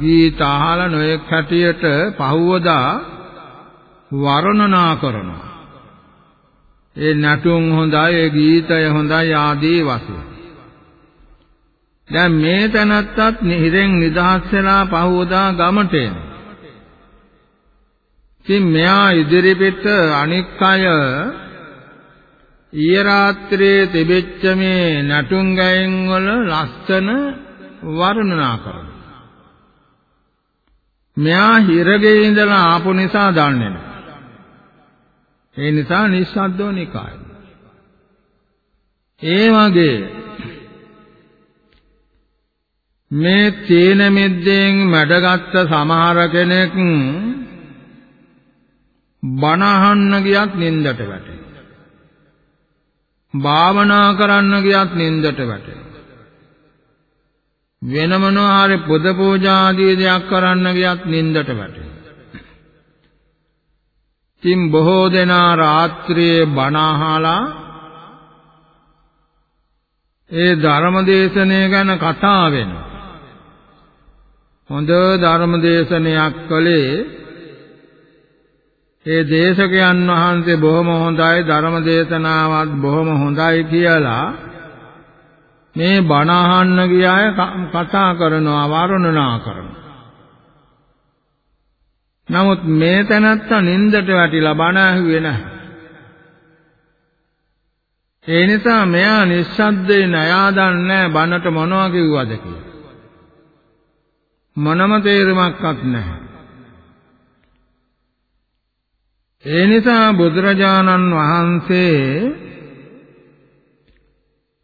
ගීත අහලා නොයෙක් හැටියට පහවදා වර්ණනා කරනවා. ඒ නටුම් හොඳයි, ඒ ගීතය හොඳයි ආදී වශයෙන්. දැන් මේ තැනත්තත් නිහිරෙන් නිදහස් වෙලා පහවදා ගමට එනවා. ඉතින් මෙයා ඉදිරිපිට අනික් අය ඊය රාත්‍රියේ තිබෙච්ච මේ නටුන් ගයන් වල ලස්සන වර්ණනා කරනවා. මෙයා හිරගේ ඉඳලා ආපු නිසා දන්නේ නැහැ. ඒ නිසා නිස්සද්දෝ නිකාය. ඒ වගේ මේ තේන මෙද්දෙන් මැඩගත්ත සමහර කෙනෙක් බණ අහන්න ගියත් නින්දට වැටෙනවා. භාවනා කරන්න ගියත් නින්දට වැටෙනවා. වෙන මොනවා හරි පොද පූජා ආදී දෙයක් කරන්න ගියත් නින්දට වැටෙනවා. තින් බොහෝ දෙනා රාත්‍රියේ බණ අහලා ඒ ධර්මදේශනය ගැන කතා වෙනවා. හොඳ ධර්මදේශනයක් කළේ ඒ දේශකයන් වහන්සේ බොහොම හොඳයි ධර්ම දේශනාවත් බොහොම හොඳයි කියලා මේ බණ අහන්න ගිය අය කතා කරනවා වර්ණනා කරනවා. නමුත් මේ තැනත්තා නින්දට වැටිලා බණ ඇහුවේ නැහැ. ඒ නිසා මෙයා නිස්සද්දේ නයා දන්නේ බණට මොනවා කිව්වද කියලා. මොනම තේරුමක්වත් නැහැ. ඒ නිසා බුදුරජාණන් වහන්සේ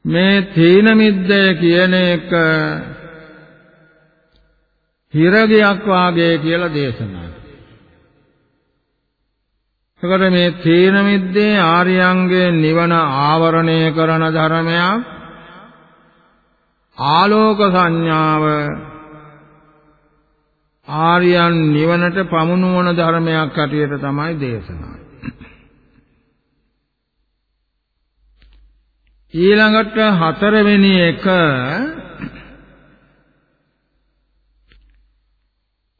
මේ තීන මිද්දය කියන එක හිරගයක් වාගේ කියලා දේශනා එතකොට මේ තීන මිද්දේ ආර්යයන්ගේ නිවන ආවරණය කරන ධර්මයක් ආලෝක සංඥාව ආර්යයන් නිවනට පමුණුවන ධර්මයක් ඇටියට තමයි දේශනා. ඊළඟට හතරවෙනි එක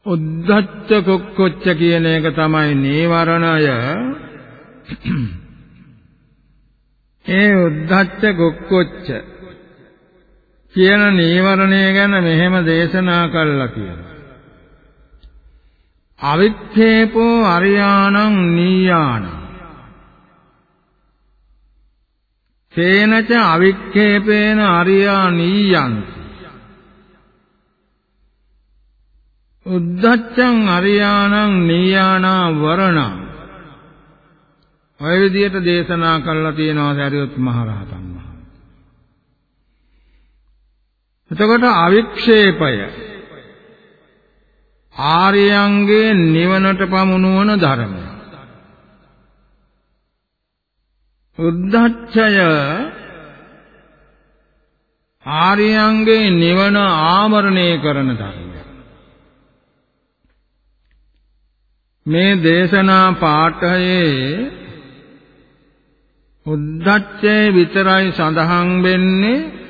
උද්ධච්ච කුක්කුච්ච කියන එක තමයි නීවරණය ඒ උද්ධච්ච කුක්කුච්ච කියන නීවරණය ගැන මෙහෙම දේශනා කළා කියලා අවික්ඛේපෝ අරියාණං නීයාන තේනච අවික්ඛේපේන අරියා නීයන්ති. උද්ධච්ඡං අරියාණං නීයානා වරණං. ඔය විදිහට දේශනා කළා තියෙනවා සරියුත් මහ රහතන් වහන්සේ. එතකොට අවික්ෂේපය. ආර්යයන්ගේ නිවනට පමුණුවන ධර්මය. උද්ධච්ඡය ආර්යයන්ගේ නිවන ආමරණය කරන ධර්මය. මේ දේශනා පාඨයේ උද්දච්චය විතරයි සඳහන් වෙන්නේ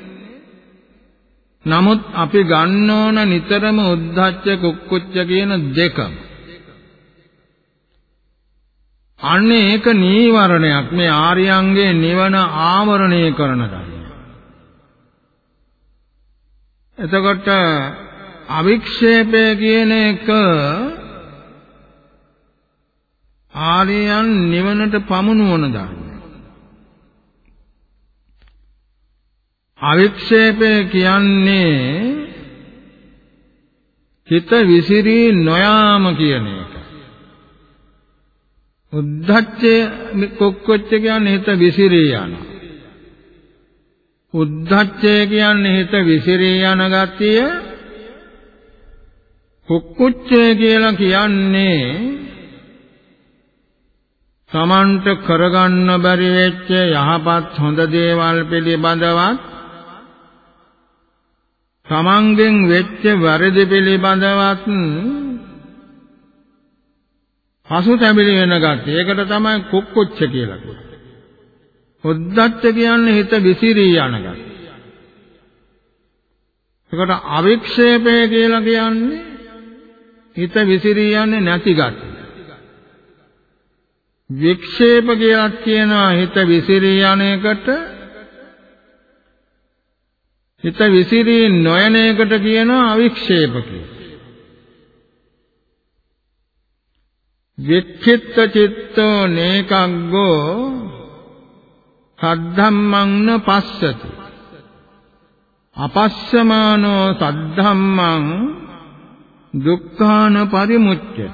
නමුත් අපි ගන්න ඕන නිතරම උද්දච්ච කුක්කුච්ච කියන දෙකම අන්නේ ඒක නීවරණයක් මේ ආර්යයන්ගේ නිවන ආවරණය කරන ධර්මය. එතකොට අවික්ෂේපය කියන එක ආර්යයන් නිවනට පමුණුවන ධර්මය. අවික්ෂේපය කියන්නේ හිත විසිරී නොයාම කියන එක. උද්ධච්චය කොක්කොච්ච කියන්නේ හිත විසිරී යනවා. උද්ධච්චය කියන්නේ හිත විසිරී යන ගතිය. කුක්කුච්චය කියලා කියන්නේ තමන්ට කරගන්න බැරි වෙච්ච යහපත් හොඳ දේවල් පිළිබඳවත් තමන්ගෙන් වෙච්ච වැරදි පිළිබඳවත් පසුතැවිලි වෙන ගැටේ. ඒකට තමයි කුක්කුච්ච කියලා කියන්නේ. උද්දච්ච කියන්නේ හිත විසිරී යන ගැටේ. ඒකට අවික්ෂේපය කියලා කියන්නේ හිත විසිරී යන්නේ නැති ගැටේ. වික්ෂේප කියලා කියනවා හිත විසිරී යන එකට හිත විසිරී නොයන එකට කියනවා අවික්ෂේප කියලා. වික්ඛිත්ත චිත්තෝ නේකග්ගෝ සද්ධම්මං න පස්සති අපස්සමානෝ සද්ධම්මං දුක්ඛාන පරිමුච්ඡති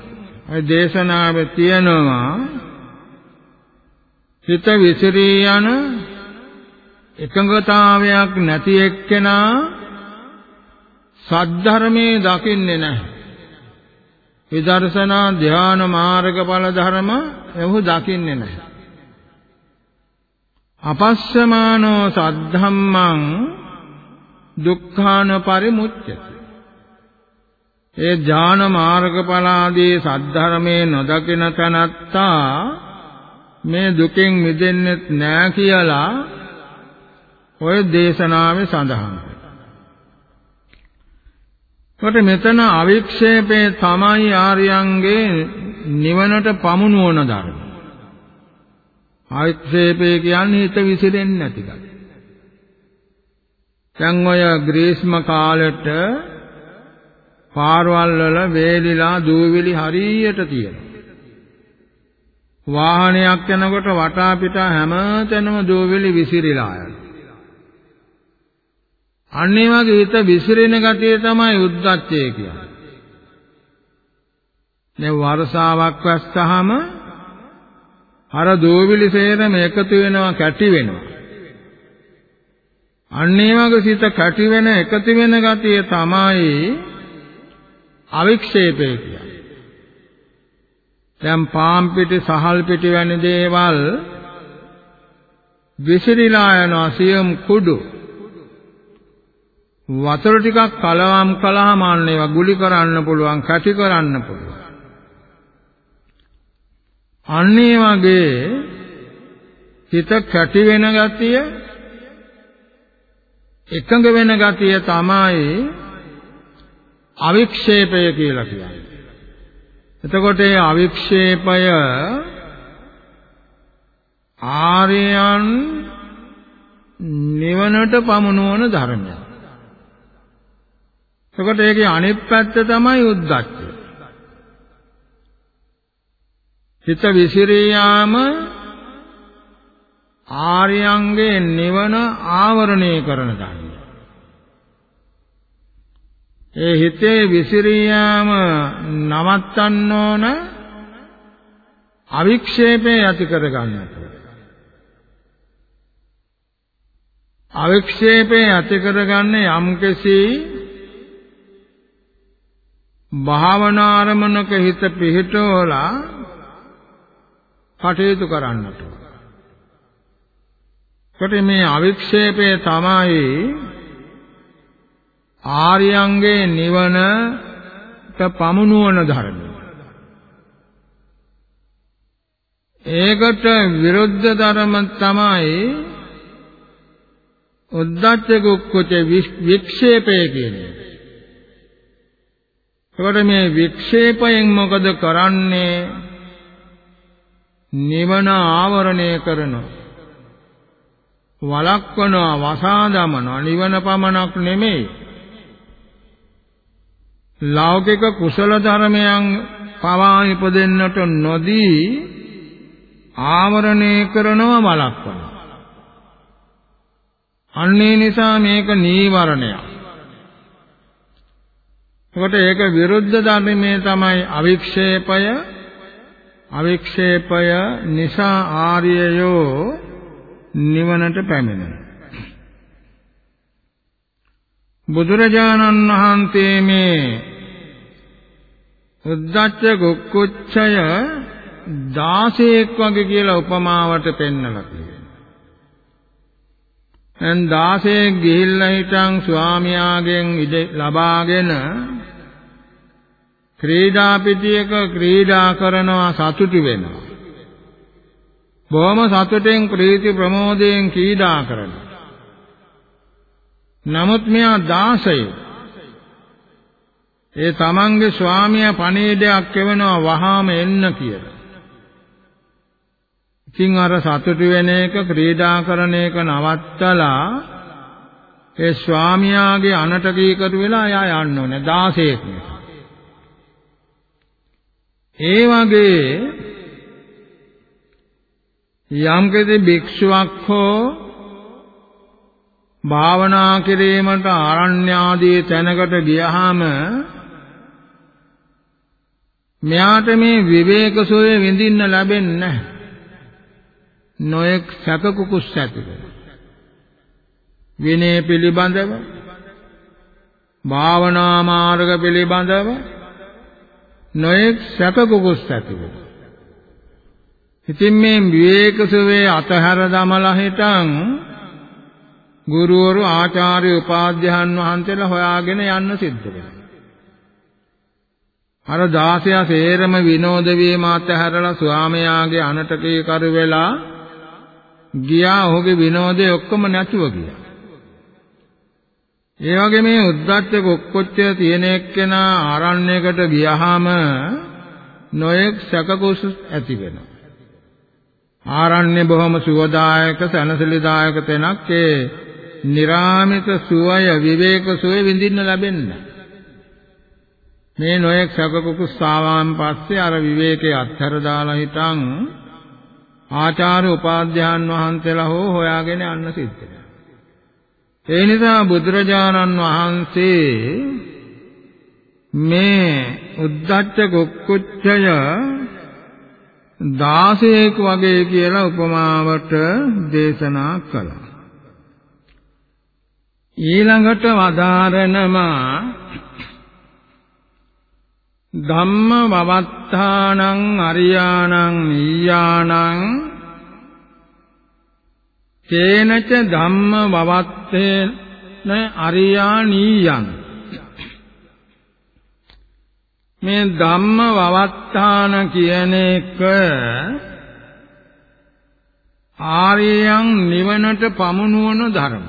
ඒ දේශනාවේ තියෙනවා හිත විසිරී යන එකඟතාවයක් නැති එක්කෙනා සද්ධර්මයේ දකින්නේ නැහැ. විදර්ශනා ධ්‍යාන මාර්ගඵල ධර්ම එහු දකින්නේ නැහැ. අපස්සමානෝ සද්ධම්මං දුක්ඛාන පරිමුච්ඡති. ඒ ඥාන මාර්ගඵල ආදී සද්ධර්මයේ නොදකින තනත්තා මේ දුකෙන් මිදෙන්නේ නෑ කියලා ඔය දේශනාවේ සඳහන් කොට මෙතන අවික්ෂේපේ තමයි ආර්යයන්ගේ නිවනට පමුණුවන ධර්ම. ආක්ෂේපය කියන්නේ හිත විසිරෙන්නේ නැති කම. දැන් ඔය ග්‍රීස්ම කාලෙට පාරවල් වල වේලිලා දූවිලි හරියට තියෙනවා. වාහනයක් යනකොට වටා පිටා හැමතැනම දූවිලි විසිරීලා යනවා. අන්නේ වගේ හිත විසිරෙන ගතිය තමයි උද්දච්චය කියන්නේ. දැන් වර්ෂාවක් වැස්සහම අර දූවිලි සේරම එකතු වෙනවා කැටි වෙනවා. අන්නේ වගේ සිත කැටි වෙන එකතු වෙන ගතිය තමයි අවික්ෂේපය කියන්නේ. දැන් පාම් පිටි සහල් පිටි වැනි දේවල් විසිරීලා යනවා සියම් කුඩු වතුර ටිකක් කලවම් කළාම අන්න ඒවා ගුලි කරන්න පුළුවන් කැටි කරන්න පුළුවන් අන්න ඒ වගේ හිත කැටි වෙන ගතිය එකඟ වෙන ගතිය තමයි අවික්ෂේපය කියලා කියන්නේ එතකොට මේ අවික්ෂේපය ආර්යයන් නිවනට පමුණුවන ධර්මයක්. එතකොට ඒකේ අනිත් පැත්ත තමයි උද්දච්චය. හිත විසිරී යාම ආර්යයන්ගේ නිවන ආවරණය කරන ධර්මයක්. ඒ හිතේ විසිරියාම නවත්තන්න ඕන අවික්ෂේපේ ඇති කර ගන්නට. අවික්ෂේපේ ඇති කරගන්නේ යම්කිසි භාවනා අරමුණක හිත පිහිටවලා කටයුතු කරන්නට. කොට මේ අවික්ෂේපේ තමයි ආර්යයන්ගේ නිවනට පමුණුවන ධර්මය. ඒකට විරුද්ධ ධර්ම තමයි උද්දච්ච කුක්කුච වික්ෂේපය කියන්නේ. ඒකට මේ වික්ෂේපයෙන් මොකද කරන්නේ? නිවන ආවරණය කරනවා. වලක්වනවා වසා දමනවා නිවන පමණක් නෙමෙයි ලෞකික කුසල ධර්මයන් පවා ඉපදෙන්නට නොදී ආවරණය කරනව බලක්වන. අන්නේ නිසා මේක නීවරණයක්. එතකොට ඒක විරුද්ධ ධර්මයේ තමයි අවික්ෂේපය අවික්ෂේපය නිසා ආර්යයෝ නිවනට පැමිණෙනවා. බුදුරජාණන් වහන්සේ මේ උද්දච්ච කුක්කුච්චය 16ක් වගේ කියලා උපමාවට පෙන්නලා තියෙනවා. දැන් 16ක් ගිහිල්ලා හිටන් ස්වාමියාගෙන් ඉඩ ලබාගෙන ක්‍රීඩා පිටියක ක්‍රීඩා කරනවා සතුටු වෙනවා. බොහොම සතුටෙන් ප්‍රීති ප්‍රමෝදයෙන් ක්‍රීඩා කරනවා. නමුත් මෙයා 16 ඒ තමන්ගේ ස්වාමියා පණිවිඩයක් එවනවා වහාම එන්න කියලා. ඉතින් අර සතුටු වෙන එක ක්‍රීඩා කරන එක නවත්තලා ඒ ස්වාමියාගේ අනට කීකරු වෙලා එයා යන්න ඕනේ 16ක් නිසා. ඒ වගේ යම්කිසි භික්ෂුවක් හෝ භාවනා කිරීමට ආරණ්‍ය ආදී තැනකට ගියහම මෙයාට මේ විවේක සෝය විඳින්න ලැබෙන්නේ නැහැ. නොඑක් සැක කුකුස් ඇතිව. විනය පිළිබඳව භාවනා මාර්ග පිළිබඳව නොඑක් සැක කුකුස් ඇතිව. ඉතින් මේ විවේක සෝවේ අතහැර දමලා හිටන් ගුරුවරු ආචාර්ය උපාධ්‍යයන් වහන්සේලා හොයාගෙන යන්න සිද්ධ වෙනවා. අර 16 සේරම විනෝද වීම අතහැරලා ස්වාමයාගේ අනටකේ කර වෙලා ගියා ඔහුගේ විනෝදේ ඔක්කොම නැතුව ගියා. ඒ වගේ මේ උද්දච්ච කොක්කොච්ච තියෙන එක්කෙනා ආරණ්‍යයකට ගියාම නොයෙක් සැකකුස් ඇති වෙනවා. ආරණ්‍ය බොහොම සුවදායක සනසලිදායක තැනක් ඒ निराමිත සුවය විවේක සුවය විඳින්න ලැබෙන්නේ මේ නොයෙක් සැකකුස් ආවාන් පස්සේ අර විවේකයේ අත්හැර දාලා හිටන් ආචාර්ය උපාධ්‍යාන් වහන්සේලා හෝ හොයාගෙන යන්න සිද්ධ වෙනවා. ඒ නිසා බුදුරජාණන් වහන්සේ මේ උද්දච්ච කුක්කුච්චය 16ක් වගේ කියලා උපමාවට දේශනා කළා. ඊළඟට වදාරනවා ධම්ම වවත්තානං අරියාණං නීයාණං කේනච ධම්ම වවත්තේන අරියාණීයං මේ ධම්ම වවත්තාන කියන එක ආර්යයන් නිවනට පමුණුවන ධර්ම.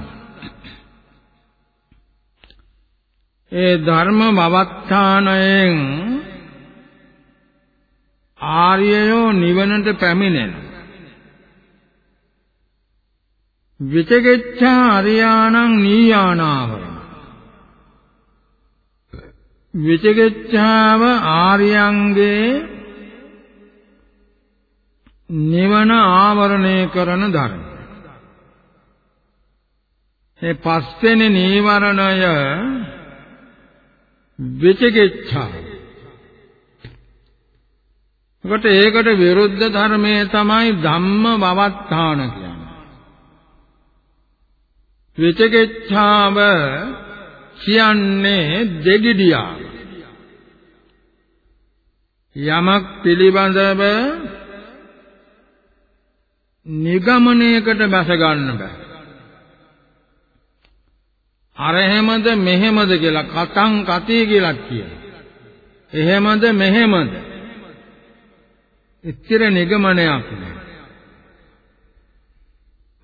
ඒ ධර්ම වවත්තානයෙන් ආර්යයෝ නිවනට පැමිණෙන විචිකිච්ඡා අරියාණං නීයානාවරණ විචිකිච්ඡාව ආර්යයන්ගේ නිවන ආවරණය කරන ධර්ම. මේ පස්වෙනි නීවරණය විචිකිච්ඡාව. ඒකට ඒකට විරුද්ධ ධර්මයේ තමයි ධම්ම වවත්තාන කියන්නේ. විචිකිච්ඡාව කියන්නේ දෙගිඩියා. යමක් පිළිබඳව නිගමනයකට බැස ගන්න බෑ. අර එහෙමද මෙහෙමද කියලා කතං කතී කියලා කියනවා. එහෙමද මෙහෙමද? ඉතිර නිගමනයක් නෑ.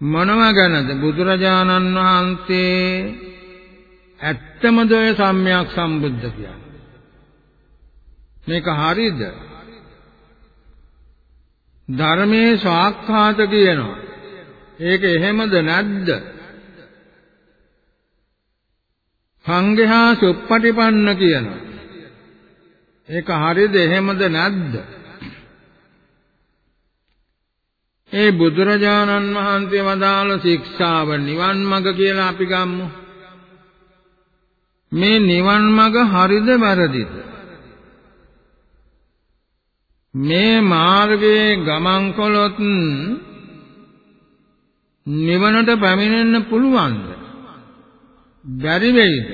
මොනවා ගැනද බුදුරජාණන් වහන්සේ ඇත්තමද ඔය සම්්‍යක් සම්බුද්ධ කියන්නේ? මේක හරිද? ධර්මයේ සාක්ඛාත කියනවා. ඒක එහෙමද නැද්ද? සංඝයා සුප්පටිපන්න කියනවා. ඒක හරිද එහෙමද නැද්ද? ඒ බුදුරජාණන් වහන්සේ වදාළ ශික්ෂාව නිවන් මඟ කියලා අපි ගම්මු. මේ නිවන් මඟ හරිද වැරදිද? මේ මාර්ගයේ ගමන් කළොත් නිවනට පැමිණෙන්න පුළුවන්ද? බැරි වෙයිද?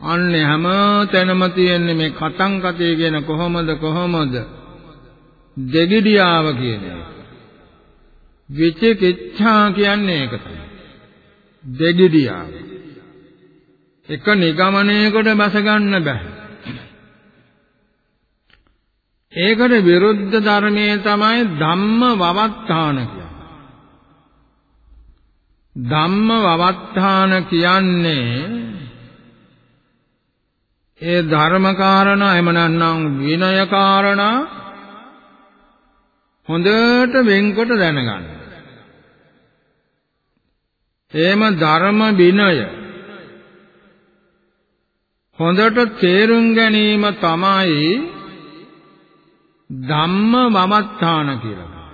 අන්නේ හැම තැනම තියෙන්නේ මේ කතං කතේ කියන කොහොමද කොහොමද දෙගිඩියාව කියන එක. විචිකිච්ඡා කියන්නේ ඒක තමයි. දෙගිඩියාව. එක නිගමනයකට බැස ගන්න බෑ. ඒකට විරුද්ධ ධර්මයේ තමයි ධම්ම වවත්තාන කියන්නේ. ධම්ම වවත්තාන කියන්නේ ඒ ධර්ම කාරණා එහෙම නැත්නම් විනය කාරණා හොඳට වෙන්කොට දැනගන්න. එහෙම ධර්ම විනය හොඳට තේරුම් ගැනීම තමයි ධම්ම වමත්තාන කියලා.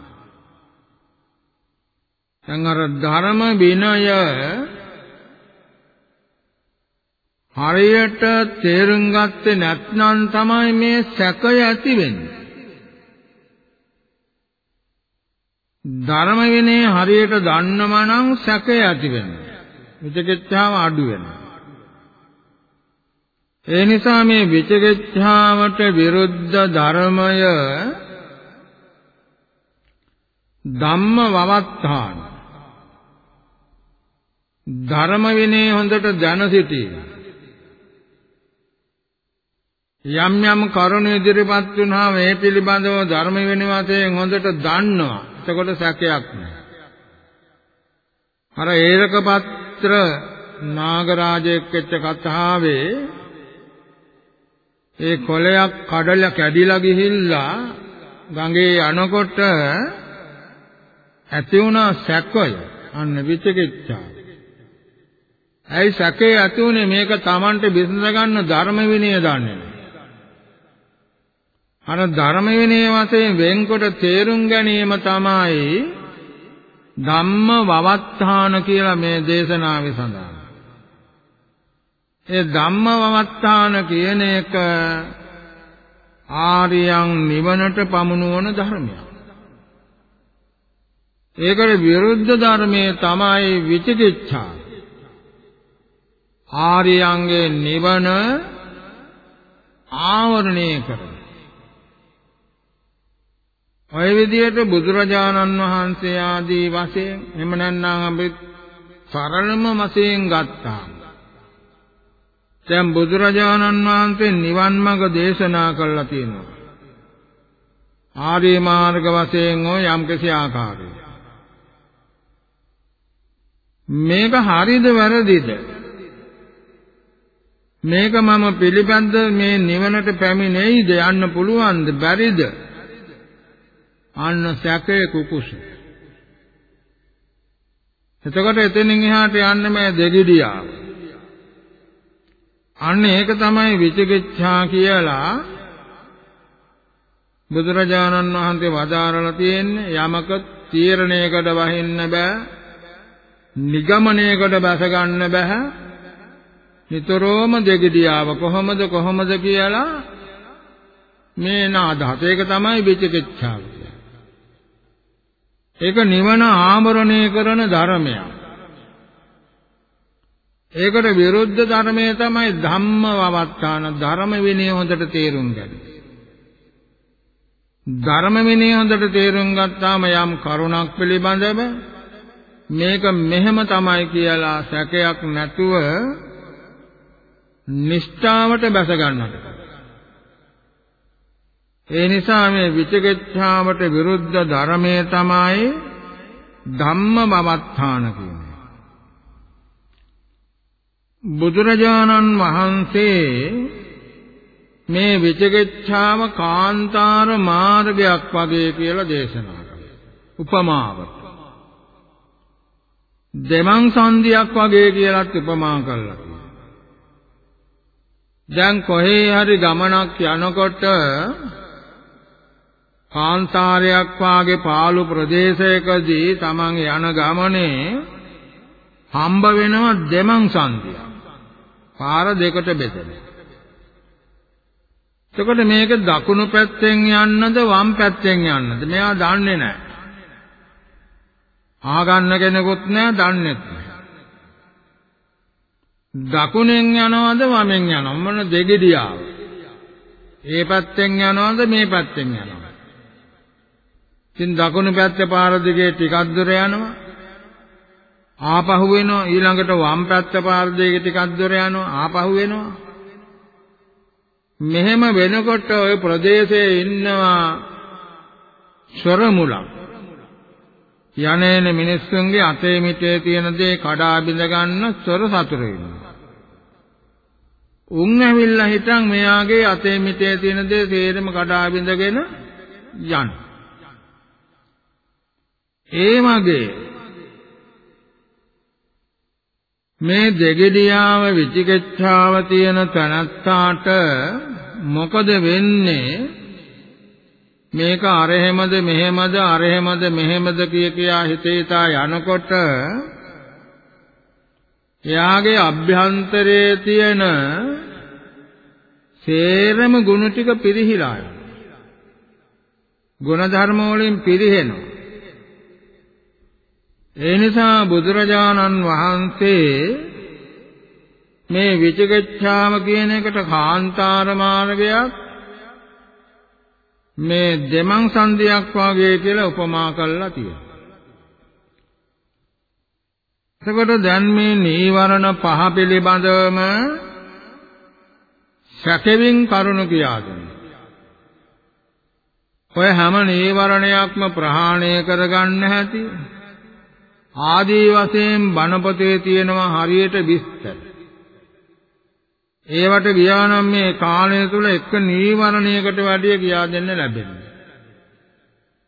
දැන් අර ධර්ම විනය හරියට තේරුම් ගත්තේ නැත්නම් තමයි මේ සැකය ඇති වෙන්නේ. ධර්ම විනය හරියට දන්නම නම් සැකය ඇති වෙනවා. විචිකිච්ඡාව අඩු වෙනවා. ඒ නිසා මේ විචිකිච්ඡාවට විරුද්ධ ධර්මය ධම්ම වවත්තාන ධර්ම විනය හොඳට දැන සිටීම යම් යම් කරුණ ඉදිරිපත් වුණා මේ පිළිබඳව ධර්ම විනය වශයෙන් හොඳට දන්නවා එතකොට සැකයක් නෑ අර ඒරක පත්‍ර නාගරාජයෙක් වෙච්ච කතාවේ ඒ කොළයක් කඩලා කැඩිලා ගිහිල්ලා ගඟේ යනකොට ඇති වුණා සැකය අන්න විචිකිච්ඡා. ඇයි සැකේ ඇති උනේ මේක Tamanට විසඳ ගන්න ධර්ම විනය දන්නේ නැහැ. අර ධර්ම විනය වශයෙන් වෙන්කොට තේරුම් ගැනීම තමයි ධම්ම වවත්තාන කියලා මේ දේශනාවේ සඳහන්. ඒ ධම්ම වවත්තාන කියන එක ආර්යයන් නිවනට පමුණුවන ධර්මයක්. ඒකට විරුද්ධ ධර්මයේ තමයි විචිකිච්ඡා. ආර්යයන්ගේ නිවන ආවරණය කරන ඔය විදිහට බුදුරජාණන් වහන්සේ ආදී වශයෙන් එහෙම නැත්නම් අපි සරලම වශයෙන් ගත්තා. දැන් බුදුරජාණන් වහන්සේ නිවන් මඟ දේශනා කළා තියෙනවා. ආර්ය මාර්ග වශයෙන් හෝ යම්කිසි ආකාරයක. මේක හරිද වැරදිද? මේක මම පිළිපැද්ද මේ නිවනට පැමිණෙයිද යන්න පුළුවන්ද බැරිද? අන්න සැකේ කුකුස. එතකොට එතනින් එහාට යන්න මේ දෙගිඩියා. අන්න ඒක තමයි විචිකිච්ඡා කියලා බුදුරජාණන් වහන්සේ වදාරලා තියෙන්නේ යමක තීරණයකට වහින්න බෑ නිගමනයකට බැස ගන්න බෑ නිතරම දෙගිඩියාව කොහොමද කොහොමද කියලා මේ නාදහත ඒක තමයි විචිකිච්ඡාව ඒක නිවන ආමරණය කරන ධර්මයක්. ඒකට විරුද්ධ ධර්මය තමයි ධම්ම වවත්තාන ධර්ම විනය හොඳට තේරුම් ගන්න. ධර්ම විනය හොඳට තේරුම් ගත්තාම යම් කරුණක් පිළිබඳව මේක මෙහෙම තමයි කියලා සැකයක් නැතුව නිෂ්ඨාවට බැස ගන්නට. ඒ නිසා මේ විචිකිච්ඡාවට විරුද්ධ ධර්මයේ තමයි ධම්මවත්තාන කියන්නේ. බුදුරජාණන් වහන්සේ මේ විචිකිච්ඡාව කාන්තාර මාර්ගයක් වගේ කියලා දේශනා කළා. උපමාවට. දෙමං සංදියක් වගේ කියලාත් උපමා කළා. දැන් කොහේ හරි ගමනක් යනකොට කාන්තාරයක් වාගේ පාළු ප්‍රදේශයකදී Taman යන ගමනේ හම්බ වෙනවා දෙමං සංදිය. පාර දෙකට බෙදෙන. එතකොට මේක දකුණු පැත්තෙන් යන්නද වම් පැත්තෙන් යන්නද මෙයා දන්නේ නැහැ. ආගන්න කෙනෙකුත් නැහැ දන්නේත් නැහැ. දකුණෙන් යනවද වමෙන් යනවද මොන දෙගිඩියාව. ඒ පැත්තෙන් යනවද මේ පැත්තෙන් යනවද ඉතින් දකුණු පැත්තේ පාර දිගේ ටිකක් දුර යනවා. ආපහු වෙනවා ඊළඟට වම් පැත්ත පාර දිගේ ටිකක් දුර යනවා ආපහු වෙනවා. මෙහෙම වෙනකොට ওই ප්‍රදේශයේ ඉන්නවා ස්වරමුලක්. යන්නේන මිනිස්සුන්ගේ අතේ මිටේ තියෙන දේ කඩා බිඳ ගන්න ස්වර සතුරු ඉන්නවා. උන් ඇවිල්ලා හිටන් මෙයාගේ අතේ මිටේ තියෙන දේ සේරම කඩා බිඳගෙන යනවා. ඒ වගේ මේ දෙගිඩියාව විචිකිච්ඡාව තියෙන තනත්තාට මොකද වෙන්නේ මේක අරහෙමද මෙහෙමද අරහෙමද මෙහෙමද කිය කියා හිතේතා යනකොට එයාගේ අභ්‍යන්තරයේ තියෙන සේරම ගුණ ටික පිරිහිලා යනවා. ගුණ ධර්ම වලින් පිරිහෙනවා. ඒ නිසා බුදුරජාණන් වහන්සේ මේ විචිකිච්ඡාව කියන එකට කාන්තාර මාර්ගයක් මේ දෙමං සංදියක් වාගේ කියලා උපමා කරලා තියෙනවා. එතකොට දැන් මේ නීවරණ පහ පිළිබඳවම සැකෙවින් කරුණු කියා දෙනවා. ඔය හැම නීවරණයක්ම ප්‍රහාණය කරගන්න හැටි ආදී වශයෙන් බණපොතේ තියෙනවා හරියට විස්තර. ඒවට ගියා නම් මේ කාලය තුල එක නීවරණයකට වැඩිය ගියා දෙන්න ලැබෙන්නේ.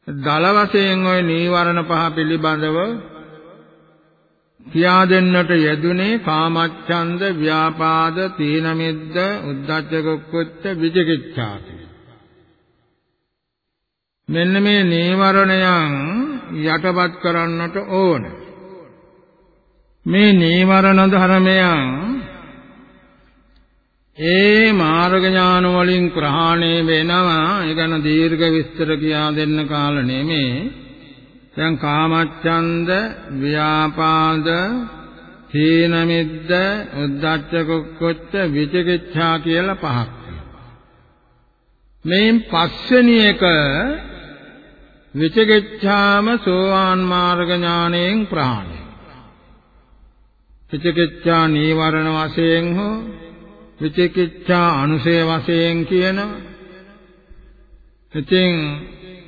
දල වශයෙන් ওই නීවරණ පහ පිළිබඳව කියා දෙන්නට යෙදුනේ කාමච්ඡන්ද, ව්‍යාපාද, තීන මිද්ද, උද්ධච්ච කුක්කුච්ච, විචිකිච්ඡා මෙන්න මේ නීවරණයන් යටපත් කරන්නට ඕන. මේ නීවරණ ධර්මයන් ඒ මාර්ග ඥාන වලින් ප්‍රහාණය වෙනවා. ඒ ගැන දීර්ඝ විස්තර කියා දෙන්න කාල නෙමේ. දැන් කාමච්ඡන්ද, ව්‍යාපාද, තීන මිද්ද, උද්ධච්ච කුක්කුච්ච, විචිකිච්ඡා කියලා පහක්. මේන් පස්වෙනි එක විචිකිච්ඡාම සෝවාන් මාර්ග ඥාණයෙන් ප්‍රහාණය. විචිකිච්ඡා නීවරණ වශයෙන් හෝ විචිකිච්ඡා අනුසය වශයෙන් කියනවා. ඉතින්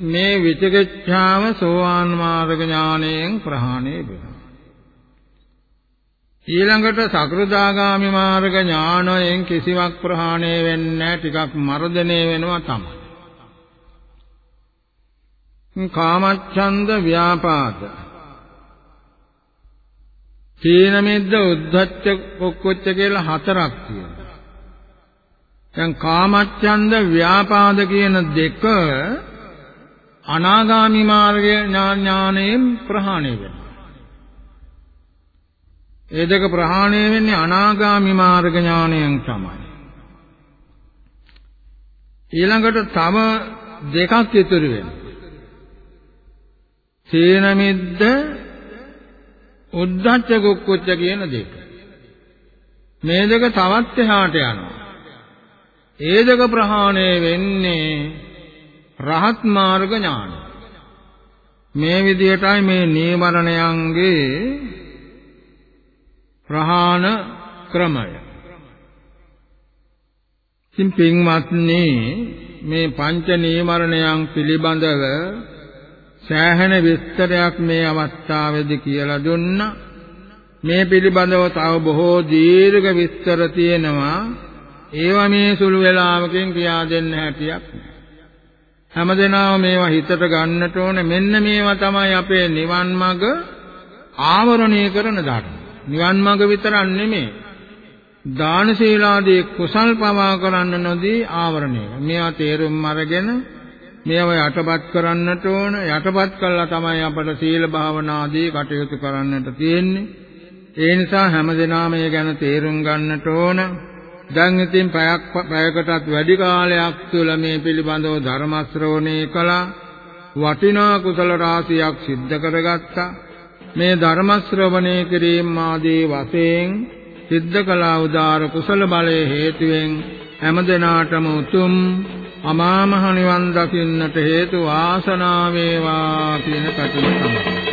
මේ විචිකිච්ඡාව සෝවාන් මාර්ග ඥාණයෙන් ප්‍රහාණය වෙනවා. ඊළඟට සකෘදාගාමි මාර්ග ඥාණයෙන් කිසිවක් ප්‍රහාණය වෙන්නේ නැහැ ටිකක් මර්ධනය වෙනවා තමයි. කාමච්ඡන්ද ව්‍යාපාද තීන මිද්ද උද්ධච්ච කොක්කොච්ච කියලා හතරක් තියෙනවා. දැන් කාමච්ඡන්ද ව්‍යාපාද කියන දෙක අනාගාමි මාර්ගය ඥානයෙන් ප්‍රහාණය වෙනවා. ඒ දෙක ප්‍රහාණය වෙන්නේ අනාගාමි මාර්ග ඥානයෙන් තමයි. ඊළඟට තව දෙකක් ඉතුරු වෙනවා. සීන මිද්ද උද්ධච්ච කුක්කුච්ච කියන දෙක. මේ දෙක තවත් එහාට යනවා. ඒ දෙක ප්‍රහාණය වෙන්නේ රහත් මාර්ග ඥාන. මේ විදිහටයි මේ නීවරණයන්ගේ ප්‍රහාණ ක්‍රමය. ඉතින් පින්වත්නි මේ පංච නීවරණයන් පිළිබඳව සෑහෙන විස්තරයක් මේ අවස්ථාවේදී කියලා දුන්නා. මේ පිළිබඳව තව බොහෝ දීර්ඝ විස්තර තියෙනවා. ඒවා මේ සුළු වේලාවකින් කියා දෙන්න හැටියක් හැමදෙනාම මේවා හිතට ගන්නට ඕනේ. මෙන්න මේවා තමයි අපේ නිවන් මඟ ආවරණය කරන ධර්ම. නිවන් මඟ විතරක් නෙමෙයි. දාන සීලාදී කුසල් පවා කරන්න නොදී ආවරණය. මේවා තේරුම් අරගෙන මේව යටපත් කරන්නට ඕන. යටපත් කළා තමයි අපට සීල භාවනා ආදී කටයුතු කරන්නට තියෙන්නේ. ඒ නිසා හැමදෙනාම මේ ගැන තේරුම් ගන්නට ඕන. දැන් ඉතින් පැයක් පැයකටත් වැඩි කාලයක් තුල මේ පිළිබඳව ධර්ම ශ්‍රවණය කළා. වටිනා කුසල රාශියක් සිද්ධ කරගත්තා. මේ ධර්ම ශ්‍රවණය කිරීම ආදී වශයෙන් සිද්ධ කළා උදාර කුසල බලයේ හේතුවෙන් හැමදෙනාටම උතුම් අමා මහ නිවන් දකින්නට හේතු වාසනාව වේවා කියන කටයුතු තමයි.